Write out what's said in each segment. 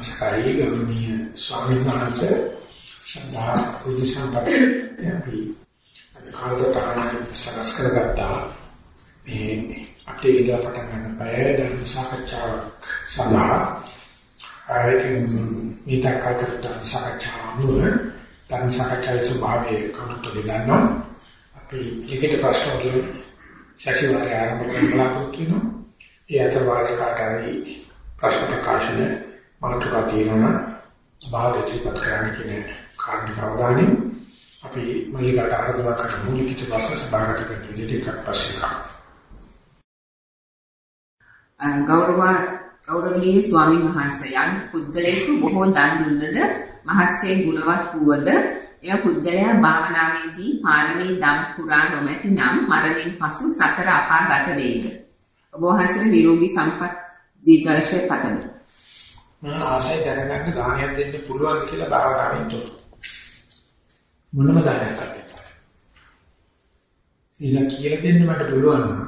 අවසරයි ගෞරවනීය ස්වාමීන් වහන්සේ. සදා බුද්ධ සම්පන්න අපි කාලතරණ සකස් කරගත්තා. මේ අපේ ඉඳලා පටන් ගන්න බය ධර්ම සාකච්ඡාවක් සඳහා. ආයතන මේක කාටද සාකච්ඡාව ධර්ම සාකච්ඡාවේ ස්වභාවය කවුරුත් දෙදන්නවා අපි ලිඛිත ප්‍රශ්න වලින් සැසිවාරය ආරම්භ කරන්න බලාපොරොත්තු වෙනවා. ඒ අතර වාරේ කාට හරි ප්‍රශ්න ප්‍රකාශන මාතෘකා තියෙනවා භාගයටපත් කරන්න කියන කාරණික අවධානය අපි මල්ලිකාට ආරාධනා කරමු ලිඛිත ප්‍රශ්න සභාගත කරන විදිහට එකක් පස්සේ ගෞරව ගෞරවනීය ස්වාමීන් වහන්සේ යන් පුද්ගලයෙකු බොහෝ දන් දුන්නද මහත්සේ ගුණවත් වූවද එම පුද්ගලයා භාවනාවේදී පාරමී දම් පුරා නොමැති නම් මරණින් පසු සතර අපාගත වේද? ඔබ වහන්සේට නිරෝගී සම්පත් දීර්ඝායුෂ පතමි. මම ආසයි දැනගන්න දානයක් දෙන්න පුළුවන් කියලා භාවනාවෙන් තොර. මොනම දානයක් නැහැ. ඉතින් කියලා දෙන්න මට පුළුවන් නම්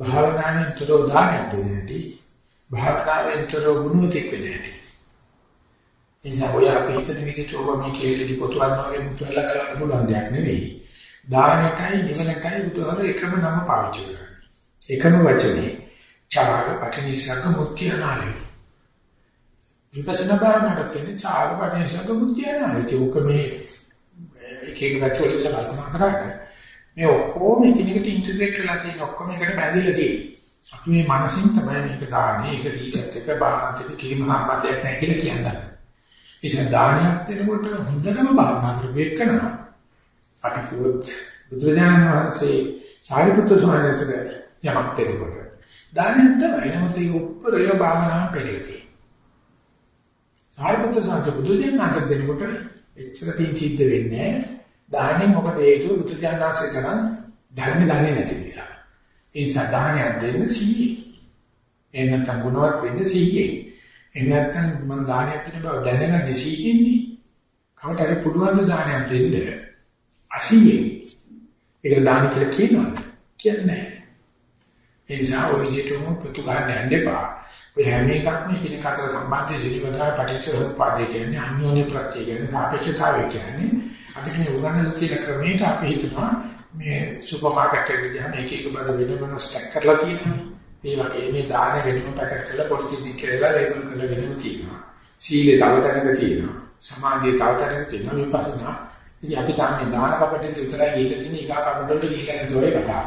භාවනාවෙන් තොර දානයක් දෙන්න ඇති. භාවනාවෙන් තොර ගුණෝතික වෙන්න ඇති. එනිසා ඔය අපි හිතන විදිහට ඔබ මේ කේලෙදි පොතුවන් වගේ මුතුහලා කරන්න පුළුවන් දෙයක් නෙවෙයි. දානයටයි නිවනටයි බුදුහාර එකම නම පාවිච්චි කරන්නේ. එකම වචනේ චාග පටිනිසක මුත්‍ය අනාලේ විපස්සනා භාවනාවට කියන්නේ චාරපණේ සතුමුත්‍යනා. ඒක මේ එක එක පැති වල කල්පනා කරන්නේ. මේ ඔක්කොම එකිනෙකට ඉන්ටිග්‍රේට් වෙලා තියෙන ඔක්කොම එකට බැඳිලා තියෙන්නේ. අපි මේ මනසින් තමයි මේක දාන්නේ. ඒක දීලත් එක බාහනත් එක කිසිම සම්බන්ධයක් නැහැ කියලා කියන්නේ. ඒසෙන් දානයක් දෙනකොට හොඳටම භාවනා කරපේක කරනවා. අපි කිව්වොත් බුදුරජාණන් වහන්සේ සාරිපුත්‍ර ස්වාමීන් වහන්සේ යමක් දෙනකොට දානයක් තමයි. නමුත් ඒක උප්පරය භාවනාව පෙරලතියි. සාරිපුත්‍ර සාන්ත බුදුදෙනාට දෙනකොට එච්චර තින් සිද්ධ වෙන්නේ දාහනෙන් මොකද හේතුව බුදුජානනාංශය කරන් ධර්ම දන්නේ නැති නිසා. ඒ නිසා දාහනයක් දෙන්න සීයේ. එහෙම නැත්නම් ගුණවත් වෙන්න සීයේ. එහෙම නැත්නම් මම දාහනයක් දෙන බව දැනගන්න සීයේන්නේ. කවට හරි පුළුවන් දාහනයක් දෙන්න අසීයේ. ඒක දාන කියලා කියනවද? කියන්නේ නැහැ. ඒ නිසා ওই විදිහටම පුතු ගන්න යන්න එපා. ඔය හැම එකක්ම එකිනෙක අතර සම්බන්ධය සිලිවදා පටිච්චසමුප්පාදේ කියන්නේ අන්‍යෝන්‍ය ප්‍රත්‍ය කියන්නේ සාපේක්ෂතාවය කියන්නේ අපි මේ උගන්වන තියෙන ක්‍රමයට අපි හිතනවා මේ සුපර් මාකට් එකේ ගියාම එක එක බඩ වෙන වෙන ස්ටැක් කරලා තියෙනවා. ඒ වගේ මේ දාන වෙනම පැකට් කරලා පොලිතින් කියලා ලේබල් කරලා වෙනම තියෙනවා. සීලේ තව තැනක තියෙනවා. සමාධියේ තව තැනක තියෙනවා. විපස්සනා. ඉතින් අපි තාන්නේ දාන කපටේ විතරයි ගිහලා තියෙන ඊගා කපටවලට ගිහලා නැතුවයි කතා.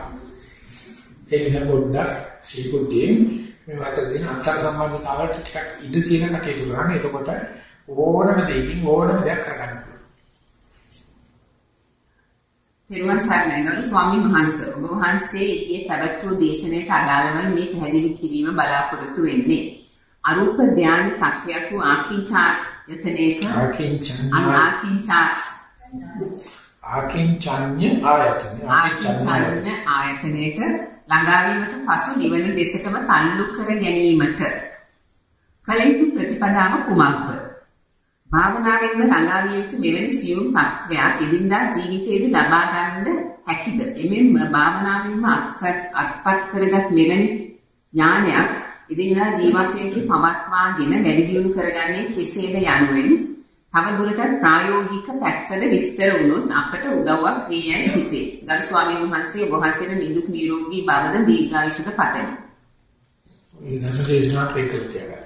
ඒ නිසා පොඩ්ඩක් සීකුද්දීන් මේ අතර තියෙන අන්තර් සම්බන්ධතාවලට ටිකක් ඉඳ තියෙන කටයුතු කරන්න. එතකොට ඕනම දෙයකින් ඕනම දෙයක් කරගන්න පුළුවන්. තෙරුවන් සරණයි ගරු ස්වාමීන් වහන්සේ ඔබ වහන්සේ ඊයේ පැවැත්වූ දේශනාවට අදාළව මේ පැහැදිලි කිරීම බලාපොරොත්තු වෙන්නේ. අරූප ධානය තත්වයක් වූ ආකින්චා යතනේක ආකින්චා ආකින්චඤ්ඤ ආයතන ආකින්චඤ්ඤ ආයතනයේට ළඟාවීමට පසු නිවන දෙසටම තල්ලු කර ගැනීමට කල යුතු ප්‍රතිපදාව කුමක්ද? භාවනාවෙන්ම ළඟාවිය යුතු මෙවැනි සියුම් තත්වයක් එදිනදා ජීවිතයේදී ලබා ගන්න හැකිද? එමෙන්ම භාවනාවෙන්ම අත්පත් කරගත් මෙවැනි ඥානයක් එදිනදා ජීවිතයේ පවත්වාගෙන වැඩි දියුණු කරගන්නේ කෙසේද යනුවෙන් තව දුරටත් ප්‍රායෝගික පැත්තද විස්තර වුණොත් අපට උදව්වක් වේ යයි සිතේ. ගරු ස්වාමීන් වහන්සේ ඔබ වහන්සේට නිදුක් නිරෝගී භවද දීර්ඝායුෂද පතමි. මේ ධර්මදේශනා ප්‍රේකල තියගන්න.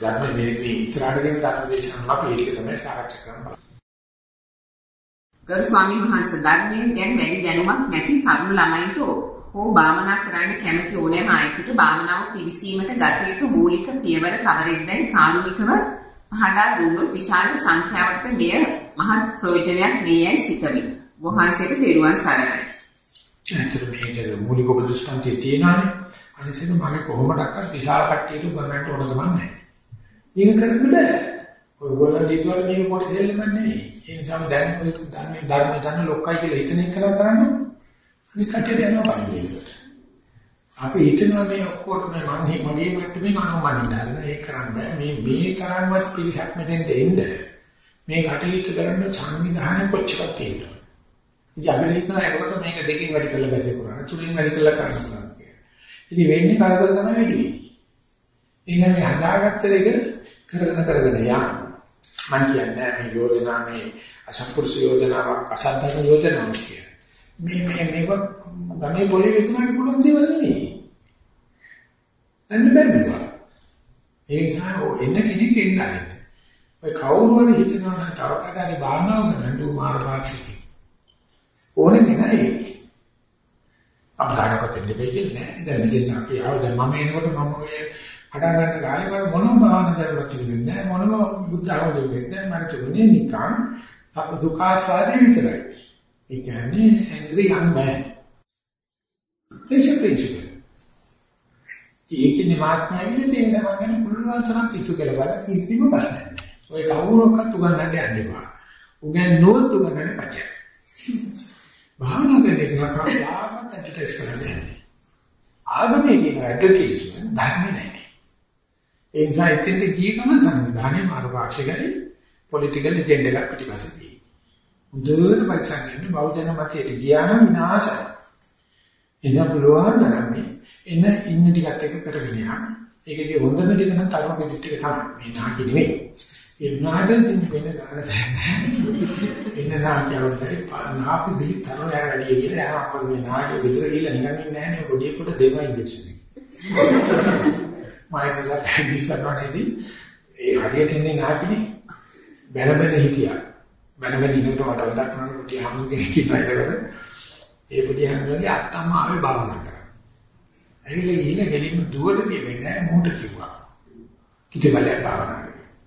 ධර්ම මේකේ ඉතරාට දෙන ධර්මදේශනා අපි ඒක තමයි සාකච්ඡා කරන්න ගරු ස්වාමීන් වහන්සේ ධර්මයෙන් ගැන වැඩි දැනුමක් නැති තරුණ ළමයින්ට හෝ භාවනා කරන්න කැමති ඕනෑම අයෙකුට භාවනාව පිවිසීමට ගත යුතු මූලික පියවර කවරෙක්දයි කාරුණිකව පහදා දුන්නොත් විශාල සංඛ්‍යාවකට මෙය මහත් ප්‍රයෝජනයක් වේ යයි සිතමි. වහන්සේට තෙරුවන් සරණයි. ඇත්තට මේකේ මූලික උපදේශපන්ති තියෙනවානේ. අනිසෙක මම කොහොමඩක්වත් විශාල කට්ටියට උගන්වන්න ඕන ගමන් නැහැ. ඒක කරන්න බෑ. ඔයගොල්ලෝ දීතුවල මේක පොඩි දෙල්ලම නෙවෙයි. ඒ නිසා දැන් ඔය දන්නේ ධර්ම දන්න ලොක්කයි කියලා හිතන එක කරන්නේ. අනිත් කට්ටියට යනවා පස්සේ. අපි හිතනවා මේ ඔක්කොටම මම මගේ මට්ටමේ අනුමනින්න හදන ඒක කරන්න බෑ. මේ මේ තරම්වත් පිළිසක් මෙතෙන්ට එන්න මේ කටයුතු කරන්න සංවිධානය කොච්චරක් තියෙනවා ඉතින් අපි හිතනවා ඒකට මේක දෙකකින් වැඩි කරලා බැහැ කරන්නේ තුලින් වැඩි කරලා කරනවා කියලා. ඉතින් වෙන්නේ කරදර තමයි වැඩි වෙන්නේ. මේ හදාගත්ත දෙක කරගෙන කරගෙන යන්න. මම කියන්නේ මේ යෝජනා මේ අසම්පූර්ණ යෝජනාවක් අසද්ධර්ම යෝජනාවක් කියන්නේ. මේ මේ මේක ගමේ පොලේ විකුණන්න පුළුවන් දේවල් නෙවෙයි. අන්න බැලුවා. ඒ නිසා එන්න කෙනෙක් එන්නයි. ඔය කවුරු හරි හිතනවා තව කඩේ භාවනාව කරන්න දු මාර පාක්ෂිකයි. ඕනේ නෑ අපදානකට දෙන්නේ කියන්නේ දැන් මෙතන අපි ආව දැන් මම එනකොට මම ඔය හදා ගන්න කාලේ මම මොනම භාවනා කරලා තිබුණේ නෑ මොනම බුද්ධ ආගම දෙන්නේ නෑ මට තිබුණේ නිකන් දුකාස්වාදේ විතරයි. ඒ කියන්නේ angry young man. ඒක ප්‍රින්සිපල්. ඒකේ මාත්‍යාවිල තියෙන මම පුළුවන් තරම් පිටු කියලා බලන්න කිසිම බෑ. ඔය කවුරක්වත් උගන්නන්න යන්න එපා. උගන්නනොත් උගන්නන්නේ පචය. භාවනා කරන එක කවදාවත් ඇඩ්වර්ටයිස් කරන්නේ නැහැ. ආගමේ කියන ඇඩ්වර්ටයිස්මන්ට් ධර්මේ නැහැ. ඒ නිසා ඉතින් ගිය ගමන් සංවිධානයේ මාර්ගාක්ෂකයි පොලිටිකල් එජෙන්ඩා එකක් පිටිපස්සේ තියෙනවා. හොඳට පරිසම් කරන බෞද්ධ මතයට ගියා නම් විනාශයි. එනිසා පුළුවන් තරම් එන්න ඉන්න ටිකත් එක කරගෙන යන්න. ඒකේ හොඳම ටික නම් තරම පිටිට ටික තමයි. මේ නාකි නෙවෙයි. ඒ වුණාට වෙන ගන්න නැහැ. එන්න නාකියවලයි නාපි බිලි තරම යා වැඩි කියලා යනවා අපෝ මේ නාකිය විතර ගිහලා නිකන් ඉන්නේ නැහැ නේ පොඩියෙකුට දෙනවා ඉන්ජෙක්ෂන් එක. මම ඒක හැදි කරනවා නේද? ඒ හරියට ඉන්නේ නාකිනේ. බැලබැල හිටියා. බැලබැල ඉන්නකොට මට වදක් කරන පොඩි හමුගේ කිව්වා ඒ පොඩි හමුගේ අත්තම්ම ආවේ භාවනා කරා. ඇවිල්ලා ගිහින් ගෙලින්ම දුවට ගියේ නැහැ මූට කිව්වා. කිටබලයක් භාවනා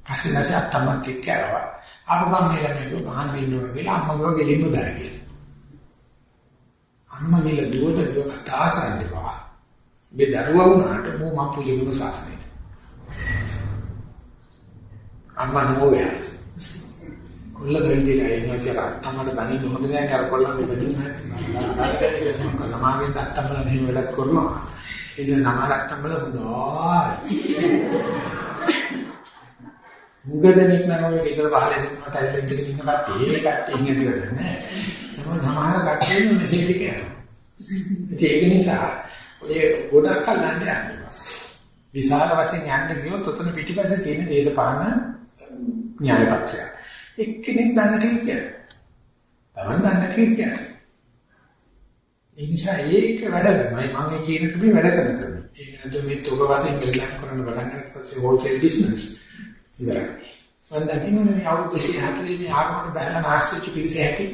පස්සේ නැසෙ අත්තම්මත් එක්ක ආවා. ආපගම් මේ ළමයි ගහන වෙන්න ඕන කියලා අම්මගව ගෙලින්ම බෑ කියලා. අම්මා ගිහලා දුවට ගිය කතා කරන්න එපා. මේ දරුවා වුණාට මෝ මම පුජුණු සාසනෙ. අම්මා නෝවේ. කොල්ල දෙවිදලා එනවා කියලා අත්තම්මට බණින්න හොඳ නෑ කර කොල්ලන් මෙතනින් නැහැ. ඒක සමාවෙන් අත්තම්මලා මෙහෙම වැඩක් කරනවා. ඉතින් නමර අත්තම්මලා හොඳයි. මුගදෙනෙක් නම් ඔය ගෙදර පහල දෙන්නට ඇවිල්ලා ඉඳගෙන ඉන්න කට්ටිය ඒ කට්ටිය ඉන්නේ කියලා නෑ. නමුත් සමහර කට්ටිය මෙසේජ් එක යනවා. ඒක නිසා ඔය ගොඩක් කල්ලන්න යනවා. විශාල වශයෙන් යන්න ගියොත් උතන පිටිපස්සේ තියෙන දේශපාලන න්‍යාය පත්‍රය. එක්කෙනෙක් දන්නට කියන්නේ. Taman දන්නට කියන්නේ. ඒ නිසා ඒක වැඩ කරනවා. මම කියන කම වැඩ කරනවා. ඒක නේද මේ තොග වශයෙන් ගලන කරන බලන්න පස්සේ හෝටල් බිස්නස් ඉවරයි. මම දකින්නේ මේ අවුරුදු 40 මේ ආගමකට බහලා නාස්තිච්ච පිළිස හැටි.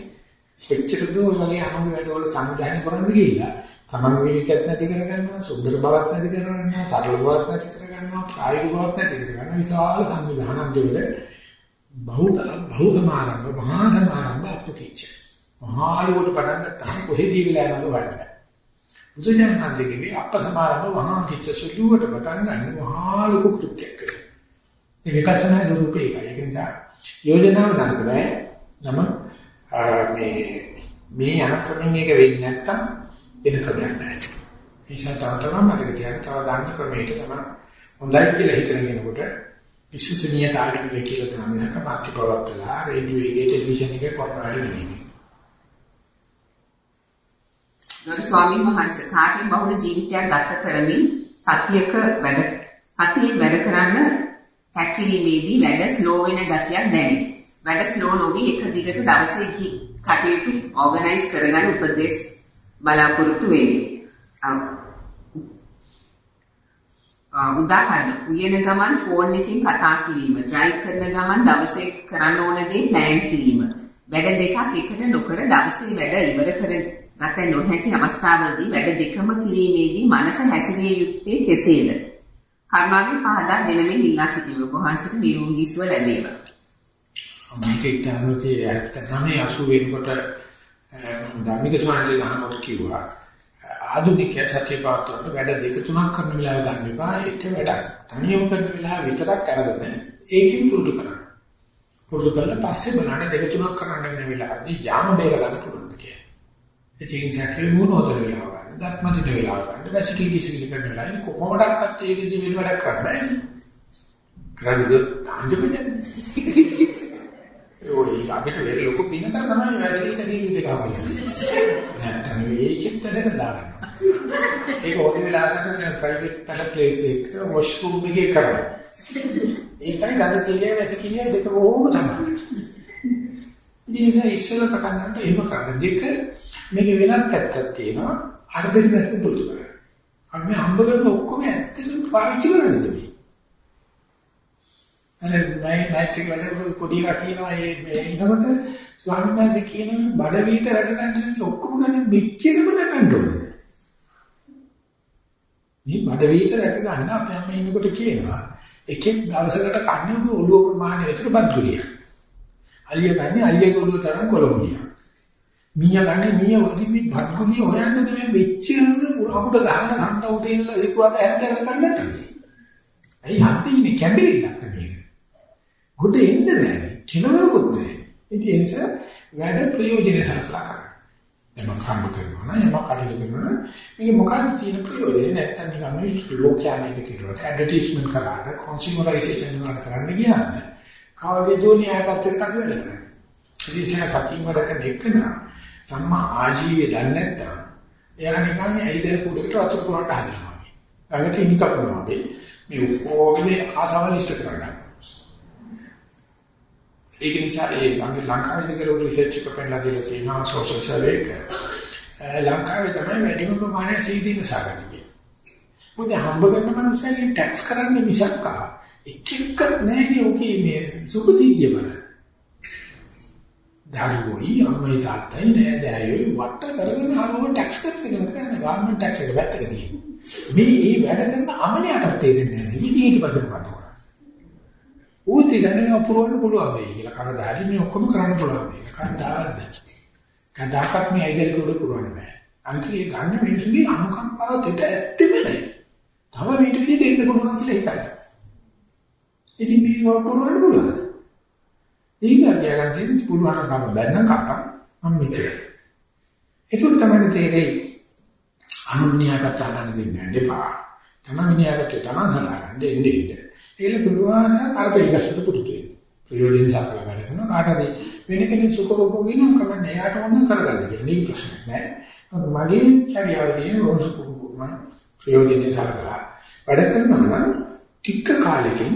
එච්චර දෝ වගේ අනුගේ වැඩවල සංවිධානය කරන්න ගිහිල්ලා තමන් විවිධකත් නැති කරගන්නවා, සුන්දර බවක් නැති කරගන්නවා, සරල බවක් නැති කරගන්නවා, කායික බවක් නැති කරගන්නවා. විශාල සංවිධානයක් දෙවල බහුත බහු සමාරම්භ, මහා සමාරම්භ අපතිච්ච. මහා ලෝකට පටන් ගත්තාම කොහෙදී වෙලා යනවද වඩන්න. බුදුජානනාංශයේ අප සමාරම්භ මහා කිච්ච සුළුවට පටන් ගන්න මහා ලොකු කෘත්‍යයක් කරනවා. ඒ විපස්සනා ස්වරූපේ ඒකයි. ඒක නිසා යෝජනාව නරක බෑ. නම මේ මේ යන ක්‍රමෙන් එක වෙන්නේ නැත්තම් වෙන ක්‍රමයක් නැහැ. ඒ නිසා තව තවත් මතක තියාගන්න තව දාන්න ක්‍රමයක තමයි හොඳයි කියලා හිතන කෙනෙකුට විශ්වචනීය තාර්කික කියලා තමයි නක මාත්‍ය පවත්තලා රේඩියෝ එකේ ටෙලිවිෂන් එකේ කොරනවා නෙමෙයි. ගරු ස්වාමීන් වහන්සේ කාර්ය බහුල ජීවිතයක් ගත කරමින් සතියක වැඩ සතියේ වැඩ කරන්න තැක්කිරීමේදී වැඩ ස්ලෝ වෙන ගතියක් දැනේ. වැඩ ස්ලෝ නොවි එක දිගට දවසේ කටයුතු ඕගනයිස් කරගන්න උපදෙස් බලාපොරොත්තු වෙමි. උදාහරණ උයන ගමන් ෆෝන් එකකින් කතා කිරීම, ඩ්‍රයිව් කරන ගමන් දවසේ කරන්න ඕන දේ ප්ලෑන් කිරීම. වැඩ දෙකක් එකට නොකර දවසේ වැඩ ඉවර කර ගත නොහැකි අවස්ථාවලදී වැඩ දෙකම කිරීමේදී මනස හැසිරිය යුත්තේ කෙසේද? කර්මාවෙන් පහදා දෙනමින් ඉල්ලා සිටිමු. වහන්සේට නිරෝගී සුව ලැබේවා. මේක ඉතනෝති 79 වෙනකොට ධර්මික ස්වාමීන් වහන්සේ කිව්වා ආධුනික සත්‍ය පාත්‍රයට වැඩ දෙක තුනක් කරන වෙලාව ගන්න එපා. ඒක වැඩක්. තනියම කරන වෙලාව විතරක් අරගෙන ඒකෙන් පුරුදු කරන්න. පුරුදු කරලා පස්සේ බලන්න දෙක තුනක් කරන්න වෙන වෙලාවදී යාම බේර ගන්න පුළුවන් කියලා. ඒ කියන්නේ කේ මොනවද වෙලාව දත්ම දින වෙලාව ගන්න. වැසිකිලි කිසිලි කරන වෙලාවේ කොහොමඩක්වත් ඒකෙදි වෙන වැඩක් කරන්න බෑනේ. කරන්නේ තාන්ජපෙන්නේ. ඔය අපිට වෙර ලොකු පිනක තමයි වැසිකිලි කදී දෙක ආවයි. නැත්නම් මේකෙත් වැඩක දාගන්නවා. ඒක ඔය වෙලාවට ප්‍රයිවට් පැල ප්ලේස් එක වොෂ්රූම් එකේ කරනවා. ඒකයි ගඳ කෙලිය වැස කෙලිය දෙක බොහොම සමානයි. ඉතින් ඒක ඉස්සෙල්ල පටන් ගන්නට එහෙම කරන දෙක මේක වෙනත් පැත්තක් තියෙනවා. අර දෙන්නත් පුරුදු කරගන්න. අපි මේ හම්බ කරන ඔක්කොම ඇත්තටම පාවිච්චි කරන්නද මේ? අර මයි නැති වැඩ පොඩි එකා කියනවා මේ ඉනකොට ස්වාමීන් වහන්සේ කියන බඩ වීත රැක ගන්න ඔක්කොම ගන්න මෙච්චරම ගන්න ඕනේ. මේ බඩ වීත රැක ගන්න අපි අම්ම ඉන්නකොට කියනවා එකෙක් දවසකට කන්නේ ඔළුව ප්‍රමාණය විතර බත් ගුලියක්. අලිය ගන්නේ අලියගේ ඔළුව තරම් කොළගුලියක්. මීයා ගන්නේ මීයා ඔදින් මේ බත් ගුලිය හොයන්නද මේ මෙච්චරම අපුඩ ගහන හන්ද උදේ ඉන්න ඒක වල හැන්දගෙන ගන්නට. ඇයි හත්තිනේ කැඹිරිල්ලක් නෙමෙයි. ගොඩ එන්න බෑ. කිනවරකුත් නෑ. ඉතින් ඒ නිසා වැඩ ප්‍රයෝජනෙ සලකලා කරන්න. එම කම්බ කරනවා නම් එම කටයුතු කරනවා මේක මොකක්ද තියෙන ප්‍රයෝජනේ නැත්තම් නිකන් මේ ලෝකයා මේක කියනවා ඇඩ්වර්ටයිස්මන්ට් කරාට කන්සියුමරයිසේෂන් වල කරන්න ගියාම කවගේ දුනියා පැත්තට කටුවෙන්න බෑ. ඉතින් ඒක සතියින් වඩක දෙකන සම්මා ආජීවය දන්නේ නැත්තම් එයා නිකන් ඇයිදල් කුඩේට වතුර පුරන්න හදනවා. ගඟට ඉනි කපනවා වගේ මේ ඔක්කොගේ ආසාවල් ඉෂ්ට කරගන්න. ඒක නිසා ඒ ලංකාවේ කරපු රිසර්ච් එක පෙන්නලා දීලා තියෙනවා සෝෂල් සර්වේ එක. ලංකාවේ තමයි වැඩිම ප්‍රමාණය සීදීන සාගන්නේ. මොකද හම්බ කරන මනුස්සයන් ටැක්ස් කරන්නේ මිසක් ආ එක එකක් නැහැ ඔකේ මේ සුබදීය බල. දරුවෝයි අම්මයි තාත්තයි නෑ දෑයෝයි වට කරගෙන ආවම ටැක්ස් කරගෙන කරන්නේ ගාර්මන්ට් ටැක්ස් එක වැත්තක තියෙන්නේ. මේ මේ වැඩ කරන අමනයටත් තේරෙන්නේ නැහැ. ඉතින් ඊට පස්සේ මොකද ඌත් ඉතින් අපුරවන්න පුළුවන් වෙයි කියලා. කවදාහරි මේ ඔක්කොම කරන්න පුළුවන් වෙයි. කවදාවත් කදාකත් මේ අයිඩල් කොට පුරවන්න බෑ. අනිත් ඒ ගන්න මිනිස්සුගේ අනුකම්පාව දෙත ඇත්තෙම නැහැ. තව මේට විදිහ දෙන්න පුළුවන් කියලා හිතයි. ඉතින් මේ වපුරවන්න පුළුවන්. ඒක ගියගන් තියෙන පුළුවන් කම බැන්න කපන් මම මෙච්චර. ඒක තමයි තේරෙයි. අනුන්‍යකට හදන්න දෙන්නේ නැහැ. දෙපා. තමයි න්යායට තමයි හදාගන්න දෙන්නේ ඉන්නේ. ඒක පුළුවන් කරදරිකසට පුරුදු වෙන්න. ප්‍රයෝජන සාකලා වැඩ කරනවා කාට හරි වෙන කෙනෙක් සුඛෝපෝ කියනවා කමන්නේ එයාට ඕන කරගන්න කියලා. මේක ප්‍රශ්නයක් නෑ. මගේ චර්යාවේ තියෙන රෝසුකෝපෝ මම ප්‍රයෝජන සාකලා වැඩ කරනවා නම් ටික කාලෙකින්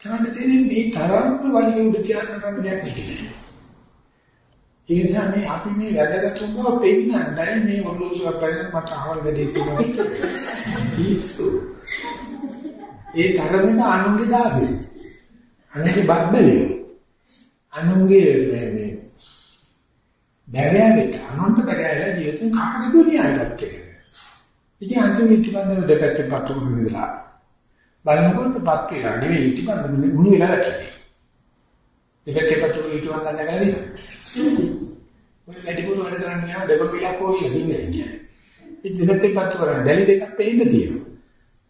තමයි තේරෙන්නේ මේ තරම් වලිය උඩ තියන්න නම් දෙයක් නෙවෙයි. ඒ නිසා මේ අපි මේ වැදගත්කම පෙන්නන්නයි මේ ඔලෝසුවක් බලන මට අහවල් දෙයක් තියෙනවා. ඒ තරමට අනුන්ගේ දාදේ. අනුන්ගේ බබ්බලේ. අනුන්ගේ මේ මේ බැරෑවට අනුන්ට බැරෑලා ජීවිතේ කාටද දුනියාවට කියලා. ඉතින් අන්තිමට ඉතිබන්ද දෙපැත්තේ පත්තු කරලා බලනකොට පත් වෙලා නෙවෙයි ඉතිබන්ද මුණු වෙලා වැටෙන්නේ. දෙපැත්තේ පත්තු කරලා ඉතිබන්ද නැගලා දිනවා. ඔය වැඩිපුර වැඩ කරන්නේ යා දෙක පිටක් කොහේ ඉන්නේ ඉන්නේ. ඉතින් දෙපැත්තේ පත්තු කරලා දැලි දෙකක් පෙන්න තියෙනවා.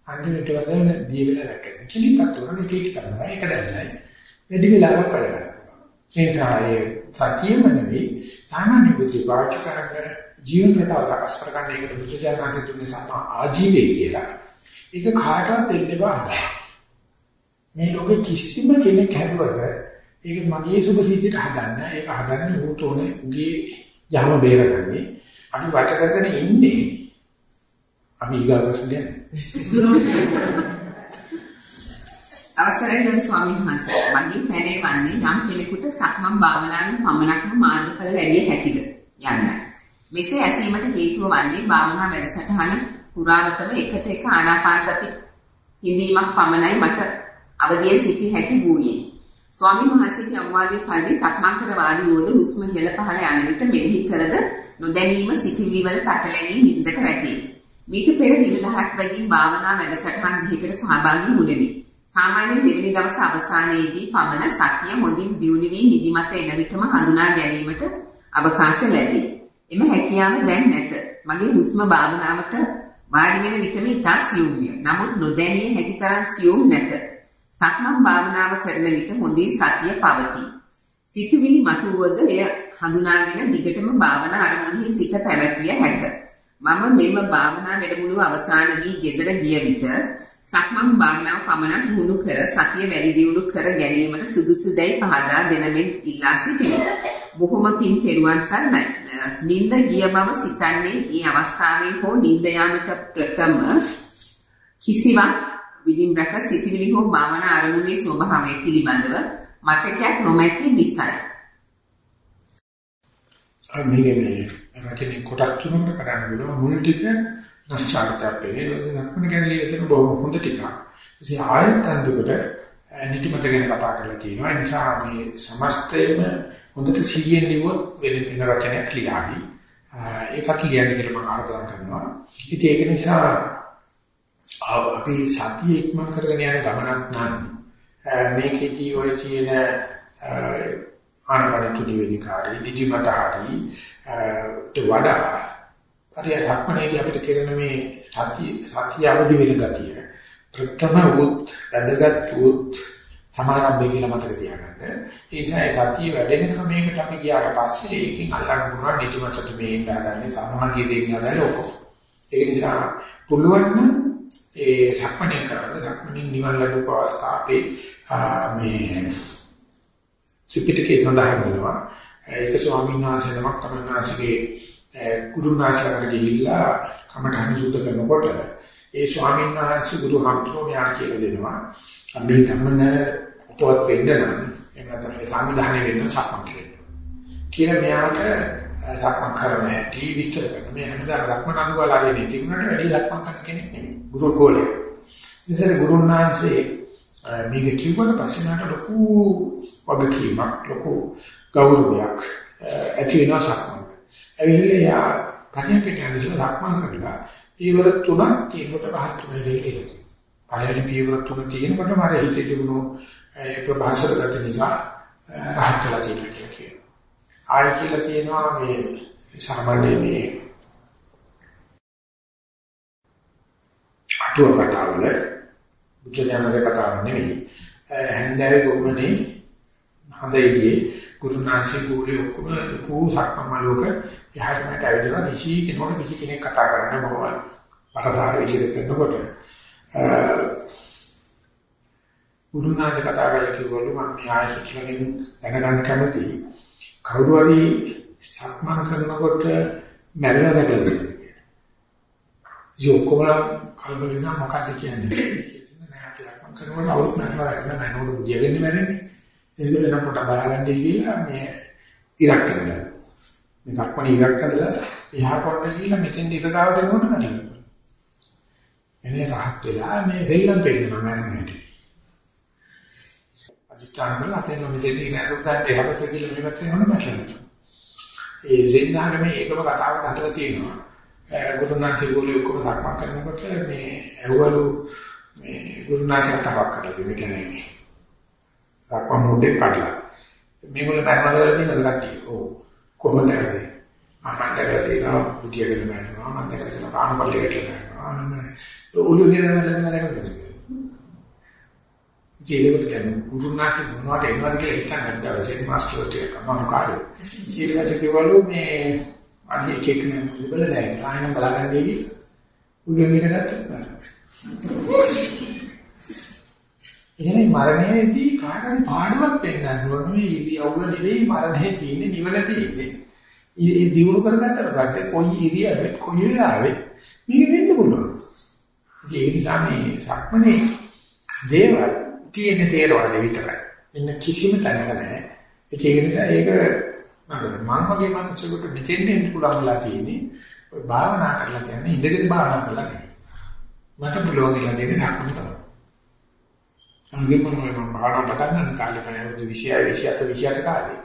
අන්තිමට වදන දී වෙලා රැකගෙන කිලිපත් උනන එක එක කරනවා. ඒක දැනලයි වැඩි වෙලාවක් වැඩ කරනවා ඒ නිසා ඒ සතියම නෙවෙයි සාමාන්‍ය බුද්ධි පාවිච්චි කරගෙන ජීවන රටාව සකස් කරගන්න ඒකට බුදුජානක තුනේ සම්මා ආජීවය කියලා. ඒක කාටවත් දෙන්න බෑ මේ ලෝකෙ කිසිම කෙනෙක් හැදුවට ඒක මගේ සුභ සිද්ධියට හදන්න. ඒක හදන්නේ ඌට ඕනේ උගේ යහම බේරගන්නේ. අපි වට කරගෙන ඉන්නේ අපි ඊගාවට අවසරයි ගරු ස්වාමීන් වහන්සේ. මගේ පැනේ වන්නේ යම් කෙනෙකුට සක්මන් භාවනාවෙන් පමණක්ම මාර්ගඵල ලැබිය හැකිද යන්න. මෙසේ ඇසීමට හේතුව වන්නේ භාවනා වැඩසටහන පුරාවතම එකට එක ආනාපාන සති හිඳීමක් පමණයි මට අවදියේ සිටි හැකි වූයේ. ස්වාමීන් වහන්සේගේ අවවාදයේ පරිදි සක්මන් කර වාඩි වූද හුස්ම ඉහළ පහළ යන විට මෙනෙහි කරද නොදැනීම සිටිවිලි වල පැටලෙමින් නිින්දට වැටේ. මීට පෙර දින 10ක් බැගින් භාවනා වැඩසටහන් දෙකකට සහභාගී වුණෙමි. සාමාන්‍යයෙන් දෙවෙනි දවස අවසානයේදී පමණ සතිය මොදින් දියුණු වී නිදිමත එන විටම හඳුනා ගැනීමට අවකාශ ලැබේ. එම හැකියාව දැන් නැත. මගේ හුස්ම භාවනාවට වාඩි වෙන විටම ඉතා සියුම්ය. නමුත් නොදැනිය හැකි තරම් සියුම් නැත. සක්මන් භාවනාව කරන විට හොඳින් සතිය පවතී. සිතුවිලි මතුවද එය හඳුනාගෙන දිගටම භාවනා අරමුණෙහි සිත පැවැත්විය හැකිය. මම මෙම භාවනා වැඩමුළුව අවසන් වී ගෙදර ගිය විට සක්මන් භාවනාව පමණක් වුණු කර සතිය වැඩි දියුණු කර ගැනීමට සුදුසුදැයි පහදා දෙනමින් ඉල්ලා සිටිමි. බොහොම පින් තෙරුවන් සරණයි. නිින්ද ගිය බව සිතන්නේ මේ අවස්ථාවේ හෝ නිින්ද යාමට ප්‍රථම කිසිවක් විදින් රැක සිටිවිලි හෝ භාවනා අරමුණේ ස්වභාවය පිළිබඳව මතකයක් නොමැති නිසායි. මේකනේ රචනයේ කොටස් තුනකට කරන්න පුළුවන් මුල් ටික නැස්චාර්තයක් වෙන්නේ ලක්මන කැලේ එතන බොහොම හොඳ ටිකක්. ඉතින් ආයත අන්දුකට නිතිමත ගැන කතා කරලා තියෙනවා. ඒ නිසා මේ සමස්තයේම හොඳට සිහියෙන් ලියුවොත් වෙන වෙන රචනයක් ලියාවි. ඒකත් ලියන්න කියලා මම ආරාධනා කරනවා. ඉතින් ඒක නිසා අපි සතිය ඉක්මන් කරගෙන යන ගමනක් නම් මේකේදී ඔය කියන ආනපන කිදිවෙනිකාරී නිදිමතහරි ට වඩා පරියක්මනේදී අපිට කරන මේ සතිය සතිය අවදි වෙන ගතිය ප්‍රථම උත් වැදගත් උත් සමාරම්භය කියලා මතක තියාගන්න. ඒ නිසා සතිය වැඩෙන ක්‍රමයකට අපි ගියාට පස්සේ ඒකෙන් අල්ලන්න පුළුවන් නිදිමතට මේ ඉඳගන්නේ සමාධිය දෙන්න හදලා ලොකෝ. ඒක නිසා පුළුවන් නම් ඒ සක්මණේ කරන්න සක්මණේ නිවන් ලැබුව අවස්ථාවේ මේ ත්‍රිපිටකේ සඳහන් වෙනවා. ඒක ස්වාමීන් වහන්සේ නමක් තමන්නාසිගේ ගුරුනාචාර්යගෙ ගිහිල්ලා කමඨහන සුද්ධ කරනකොට ඒ ස්වාමීන් වහන්සේ ගුරු හම්තුෝ ඥාන කියලා දෙනවා. අපි තමන උපවත් වෙන්න නම් එහෙම නැත්නම් සංවිධානය වෙන්න සක්මන් කරන්න. කියලා මෙයාට සක්මන් කරන හැටි විස්තර කරනවා. මේ හැමදාම සක්මන් අනුගාලාවේ නෙතිුණට වැඩි සක්මන් කරන කෙනෙක් නෙමෙයි. ගුරු කෝලේ. ඉතින් ගුරුනාංශේ මේක කිව්වට පස්සේ මට ලොකු වගකීමක් ලොකු ගෞරවයක් ඇති වෙනවා සක්මන්. ඇවිල්ලා යා පරිණතයට ඇවිල්ලා සක්මන් කරලා පීවර තුනක් තියෙනකොට පහත් තුන වෙලෙලා. පළවෙනි පීවර තුන තියෙනකොට මට හිතේ තිබුණු ඒ ප්‍රභාසර ගත නිසා රහත්ලා තියෙනවා කියලා කියනවා. ආය කියලා තියෙනවා මේ සාමාන්‍ය මේ අටුව කතාවල බුද්ධජනක කතාවක් නෙවෙයි. හැන්දෑවේ ගොම්මනේ හඳයිදී ගුරුනාංශි ගෝලේ ඔක්කොම කෝ සක්මමලෝක යහත්මට ඇවිදලා කිසි කෙනෙකුට කිසි කෙනෙක් කතා කරන්න බෑ. පරදාර විදිහට කරනකොට ගුරුනාංශ කතා කරලා කිව්වලු මම මේ ආයතනයෙන් දැනගන්න කැමතියි. කවුරු හරි සක්මන් කරනකොට මැරෙලා දැකලා තියෙනවා. ඉතින් ඔක්කොම කල්පනා මොකක්ද කියන්නේ? කරනකොට අවුත් නැත්නම් කරන මනෝඩ බුදියගෙන මැරෙන්නේ. ඒක වෙන පොට බලාගන්නයි කියලා මේ ඉරක් කරනවා. මේ දක්වන ඉරක් කරලා එහා පොඩ්ඩ ගිහිල්ලා මෙතෙන් ඉර ගාව දෙනකොට මැරෙනවා. එනේ රහත් වෙලා මේ දෙල්ලම් පෙන්නනවා මැරෙන්නේ. අදිස්ථාන කරලා තේන මෙතෙන් ඉර ගාවට එහා පැත්තට ගිහිල්ලා මේ පැත්තට යනකොට මැරෙනවා. ඒ සෙන්නාගේ ඒකම කතාවකට හදලා තියෙනවා. ගුරුනාථ ගෝලිය ඔක්කොම සක්මන් කරනකොට මේ ඇවවලු මේ ගුරුනාචාර්ය තවක් කරලා තියෙන කියන්නේ දක්වා මොඩේ කඩලා. මේගොල්ලෝ පැනවල තියෙනද කට්ටිය. ඔව්. කොහොමද කරන්නේ? මම දැකලා තියෙනවා. පුතියගෙන මරනවා මම දැකලා තියෙනවා කාමපල්ලේකට මරනවා මම ඔළුව ගෙනල්ලා දැකලා දැකලා ජීවිතේ කියන්නේ ගුරුනාච මොනවට එනවද කියලා හිතන්න දවසේ මාස්ටර් ටික කමන කාර්යය ඊට පස්සේ කිව්වලු මේ අනිත් එක එක නෙමෙයි බලලා ආයෙත් බලගන්න දෙවි උඩ ගෙනගත්තා එහෙනම් මරණයේදී කාටරි පාඩමක් පෙන්නන්න ඕනේ මේ ඉරියව්ව නෙවෙයි මරණය තියෙන්නේ නිවන තියෙන්නේ. ඒ දිනු කරගත්තට පස්සේ කොයි ඉරියව්වෙ කොයි වෙලාවෙ මේක වෙන්න පුළුවන්. ඒ නිසා මේ සක්මනේ දේවල් තියෙන තේරවල විතරයි. එන්න කිසිම තැනක නැහැ. ඒක නිසා ඒක මම වගේ මනුස්සයෙකුට මෙතෙන් දෙන්න පුළුවන් වෙලා තියෙන්නේ. ඔය භාවනා කරලා කියන්නේ ඉඳගෙන භාවනා කරලා නෙවෙයි. මට පුළුවන් කියලා දෙන්නේ ධක්ම තමයි. අංගෙම මම භාවනා පටන් ගන්න කාලේ මම 20 27 28 කාලේ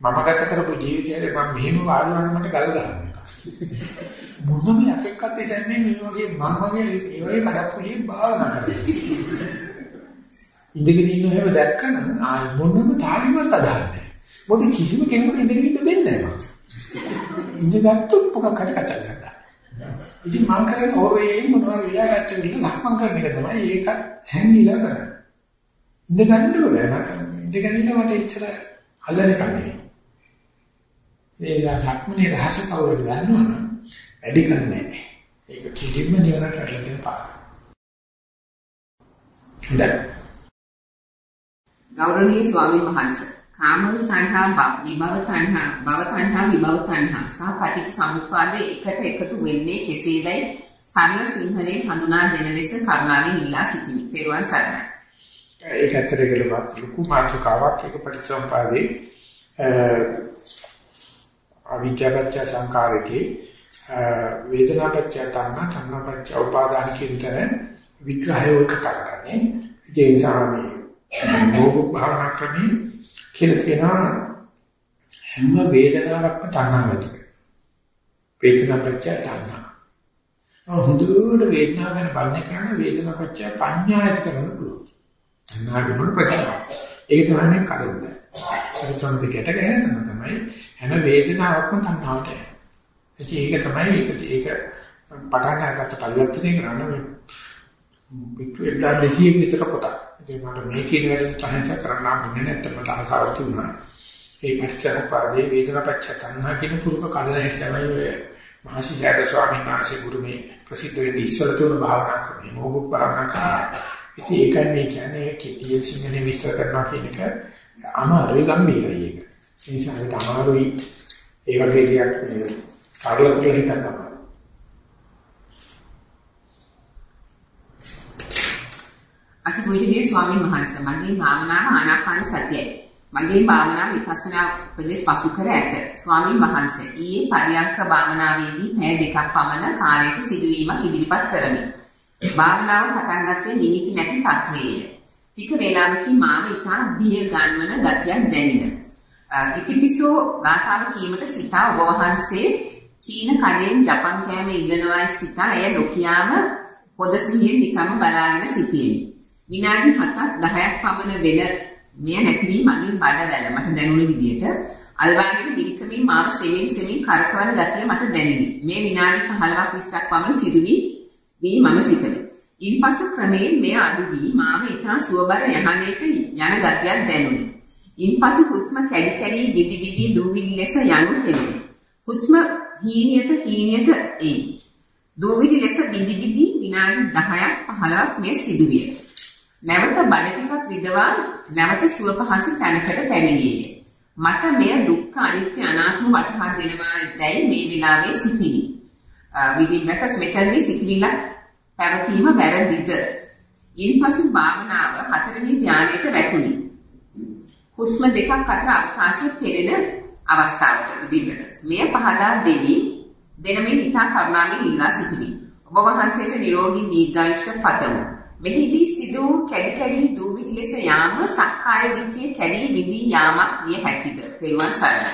මම ගත කරපු ජීවිතයේ මම මෙහෙම වාඩිවන්න මට ගල් ගන්නවා. මොනම එකක්වත් දෙන්නේ මේ වගේ මම වගේ ඒ වගේ කඩප්පුලියෙන් භාවනා කරනවා. ඉඳගෙන ඉන්න හැම දැක්කම ආ මොනම තාලිමත් අදහන්නේ. මොකද කිසිම කෙනෙකුට ඉඳගෙන ඉන්න දෙන්නේ නැහැ මම. ඉඳගත්තු මොකක් හරි කතා කරනවා. ඉතින් මම කරන්නේ ඕරේ මොනවා විලා ගත්ත කියලා ලක්මන් කරන එක තමයි ඒක හැංගිලා කරන්නේ. ඉඳ ගන්න ඕනේ මට ඉඳ ගන්න මට එච්චර අල්ලන්නේ කන්නේ. මේ සක්මනේ රහස කවුරුද දන්නවනම් වැඩි කරන්නේ නැහැ. ඒක කිලින්ම නිවනට ඇටලා දෙන පාර. හොඳයි. ගෞරවනීය ස්වාමීන් වහන්සේ කාමවල තණ්හා විභව තණ්හා භව තණ්හා විභව තණ්හා සහ පටිච්ච සමුප්පාදේ එකට එකතු වෙන්නේ කෙසේදයි සරල සිංහලෙන් හඳුනා දෙන ලෙස කරුණාවෙන් ඉල්ලා සිටිමි. තෙරුවන් සරණයි. ඒක ඇත්තට කියලා ලොකු මාතෘකාවක් ඒක පරිසම්පාදේ අවිජ්ජාපච්ච සංකාරකේ වේදනාපච්ච තණ්හා තණ්හාපච්ච උපාදාන කියන තැන විග්‍රහය ඔය කතා කරන්නේ. ඒ නිසා මේ මොග්ග භාවනා ක්‍රමී කියලා කියනවා හැම වේදනාවක්ම තණ්හාව ඇති කරනවා. වේදනාපච්ච තණ්හා. හොඳට වේදනාව ගැන බලන කරන වේදනාපච්ච පඤ්ඤා ඇති කරන්න පුළුවන්. තණ්හා විමුක්ත ප්‍රතිපදාව. ඒක තමයි මේ කරුණ. පරිසම් දෙකට ගැහෙන තමයි හැම වේදනාවක්ම තණ්හාවට යනවා. ඒක තමයි ඒක ඒක පටන් ගන්නකට පරිවර්තනය කරන්න මේ පිටුවෙලා දෙසියෙන් විතර පොතක්. ඉතින් මට මේ කියන වැඩේ තහංච කරන්න ඕනේ නැත්නම් මට ආසාවක් තිබුණා. ඒ පටිච්චසමුප්පාදේ වේදනාපච්ච තණ්හා කියන පුරුක කඩන හැටි තමයි ඔය මහසිජාත ස්වාමීන් වහන්සේ ගුරුමේ ප්‍රසිද්ධ වෙන්නේ ඉස්සල තුන භාවනා කරන්නේ මොග්ග භාවනා කරනවා. ඉතින් ඒකයි මේ කියන්නේ කෙටියෙන් සිංහලෙන් විස්තර කරනවා කියන එක අමාරුයි ගම්බීරයි ඒක. ඒ නිසා ඒක අමාරුයි ඒ වගේ දෙයක් සරල කියලා හිතන්න බෑ. අතිපූජනීය ස්වාමීන් වහන්සේ මගේ භාවනාව ආනාපාන සතියයි. මගේ භාවනාව විපස්සනා උපදෙස් පසු කර ඇත. ස්වාමීන් වහන්සේ ඊයේ පරියන්ක භාවනාවේදී පැය දෙකක් පමණ කාලයක සිදුවීමක් ඉදිරිපත් කරමි. භාවනාව පටන් ගත්තේ නිමිති නැති තත්වයේය. ටික වේලාවකින් මාව ඉතා බිය ගන්වන ගතියක් දැනින. ඉතිපිසෝ ගාථාව කීමට සිතා ඔබ වහන්සේ චීන කඩෙන් ජපන් කෑම ඉගෙනවයි සිතා එය නොකියාම පොද සිහියෙන් නිකම්ම බලාගෙන සිටියෙමි. විනාඩි 7ක් 10ක් පමණ වෙන මෙය නැති වී මගේ බඩ වැල මට දැනුණ විදියට අල්වාගෙන දිලිකමින් මාව සෙමින් සෙමින් කරකවන ගතිය මට දැනිනි. මේ විනාඩි 15ක් 20ක් පමණ සිදු වී වී මම සිටිමි. ඉන්පසු ක්‍රමයෙන් මෙය අඩු වී මාව ඊටා සුවබර යහනයක යන ගතියක් දැනුනි. ඉන්පසු හුස්ම කැඩි කැඩි විදි විදි දූවිලි ලෙස යනු පෙනුනි. හුස්ම හීනියට හීනියට එයි. දූවිලි ලෙස බිඳි බිඳි විනාඩි 10ක් 15ක් මේ සිදුවිය. නැවත බඩ ටිකක් රිදවා නැවත සුව පහසු තැනකට පැමිණියේ. මට මෙය දුක්ඛ අනිත්‍ය අනාත්ම වටහා දෙනවා දැයි මේ විලාවේ සිටිනි. විදින්නට මෙතනදී සිටිවිල්ල පැවතීම වැරදිද? ඉන්පසු භාවනාව හතරවෙනි ධානයට වැටුණි. හුස්ම දෙකක් අතර අවකාශය පෙරෙන අවස්ථාවට විදිහට මෙය පහදා දෙවි දෙනමින් ඉතා කරුණාවෙන් ඉල්ලා සිටිමි. ඔබ වහන්සේට නිරෝගී දීර්ඝායුෂ පතමු. මෙහිදී සිදු වූ කැඩි කැඩි දූවිලි ලෙස යාම සක්කාය දිට්ඨිය කැඩි විදී යාමක් විය හැකිද? පෙරවන් සරණයි.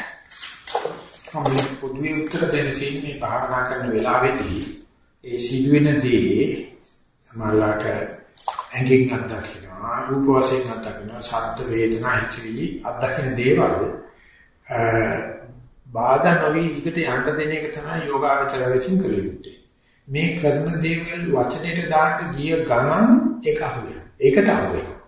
අපි පොදුවේ උත්තර දෙන්න තියෙන්නේ භාවනා කරන වෙලාවේදී ඒ සිදුවෙන දේ සමහරලාට ඇඟෙන් අත්දකින්නවා රූප වශයෙන් අත්දකින්නවා ශබ්ද වේදනා හිතවිලි අත්දකින්න දේවල් බාධා නොවි විකට යන්න දෙන එක තමයි යෝගාවචර විසින් කළ යුත්තේ. මේ කරන දේවල් වචනෙට දාන්න ගිය ගමන් ඒක අහුවෙනවා. ඒකට අහුවෙනවා.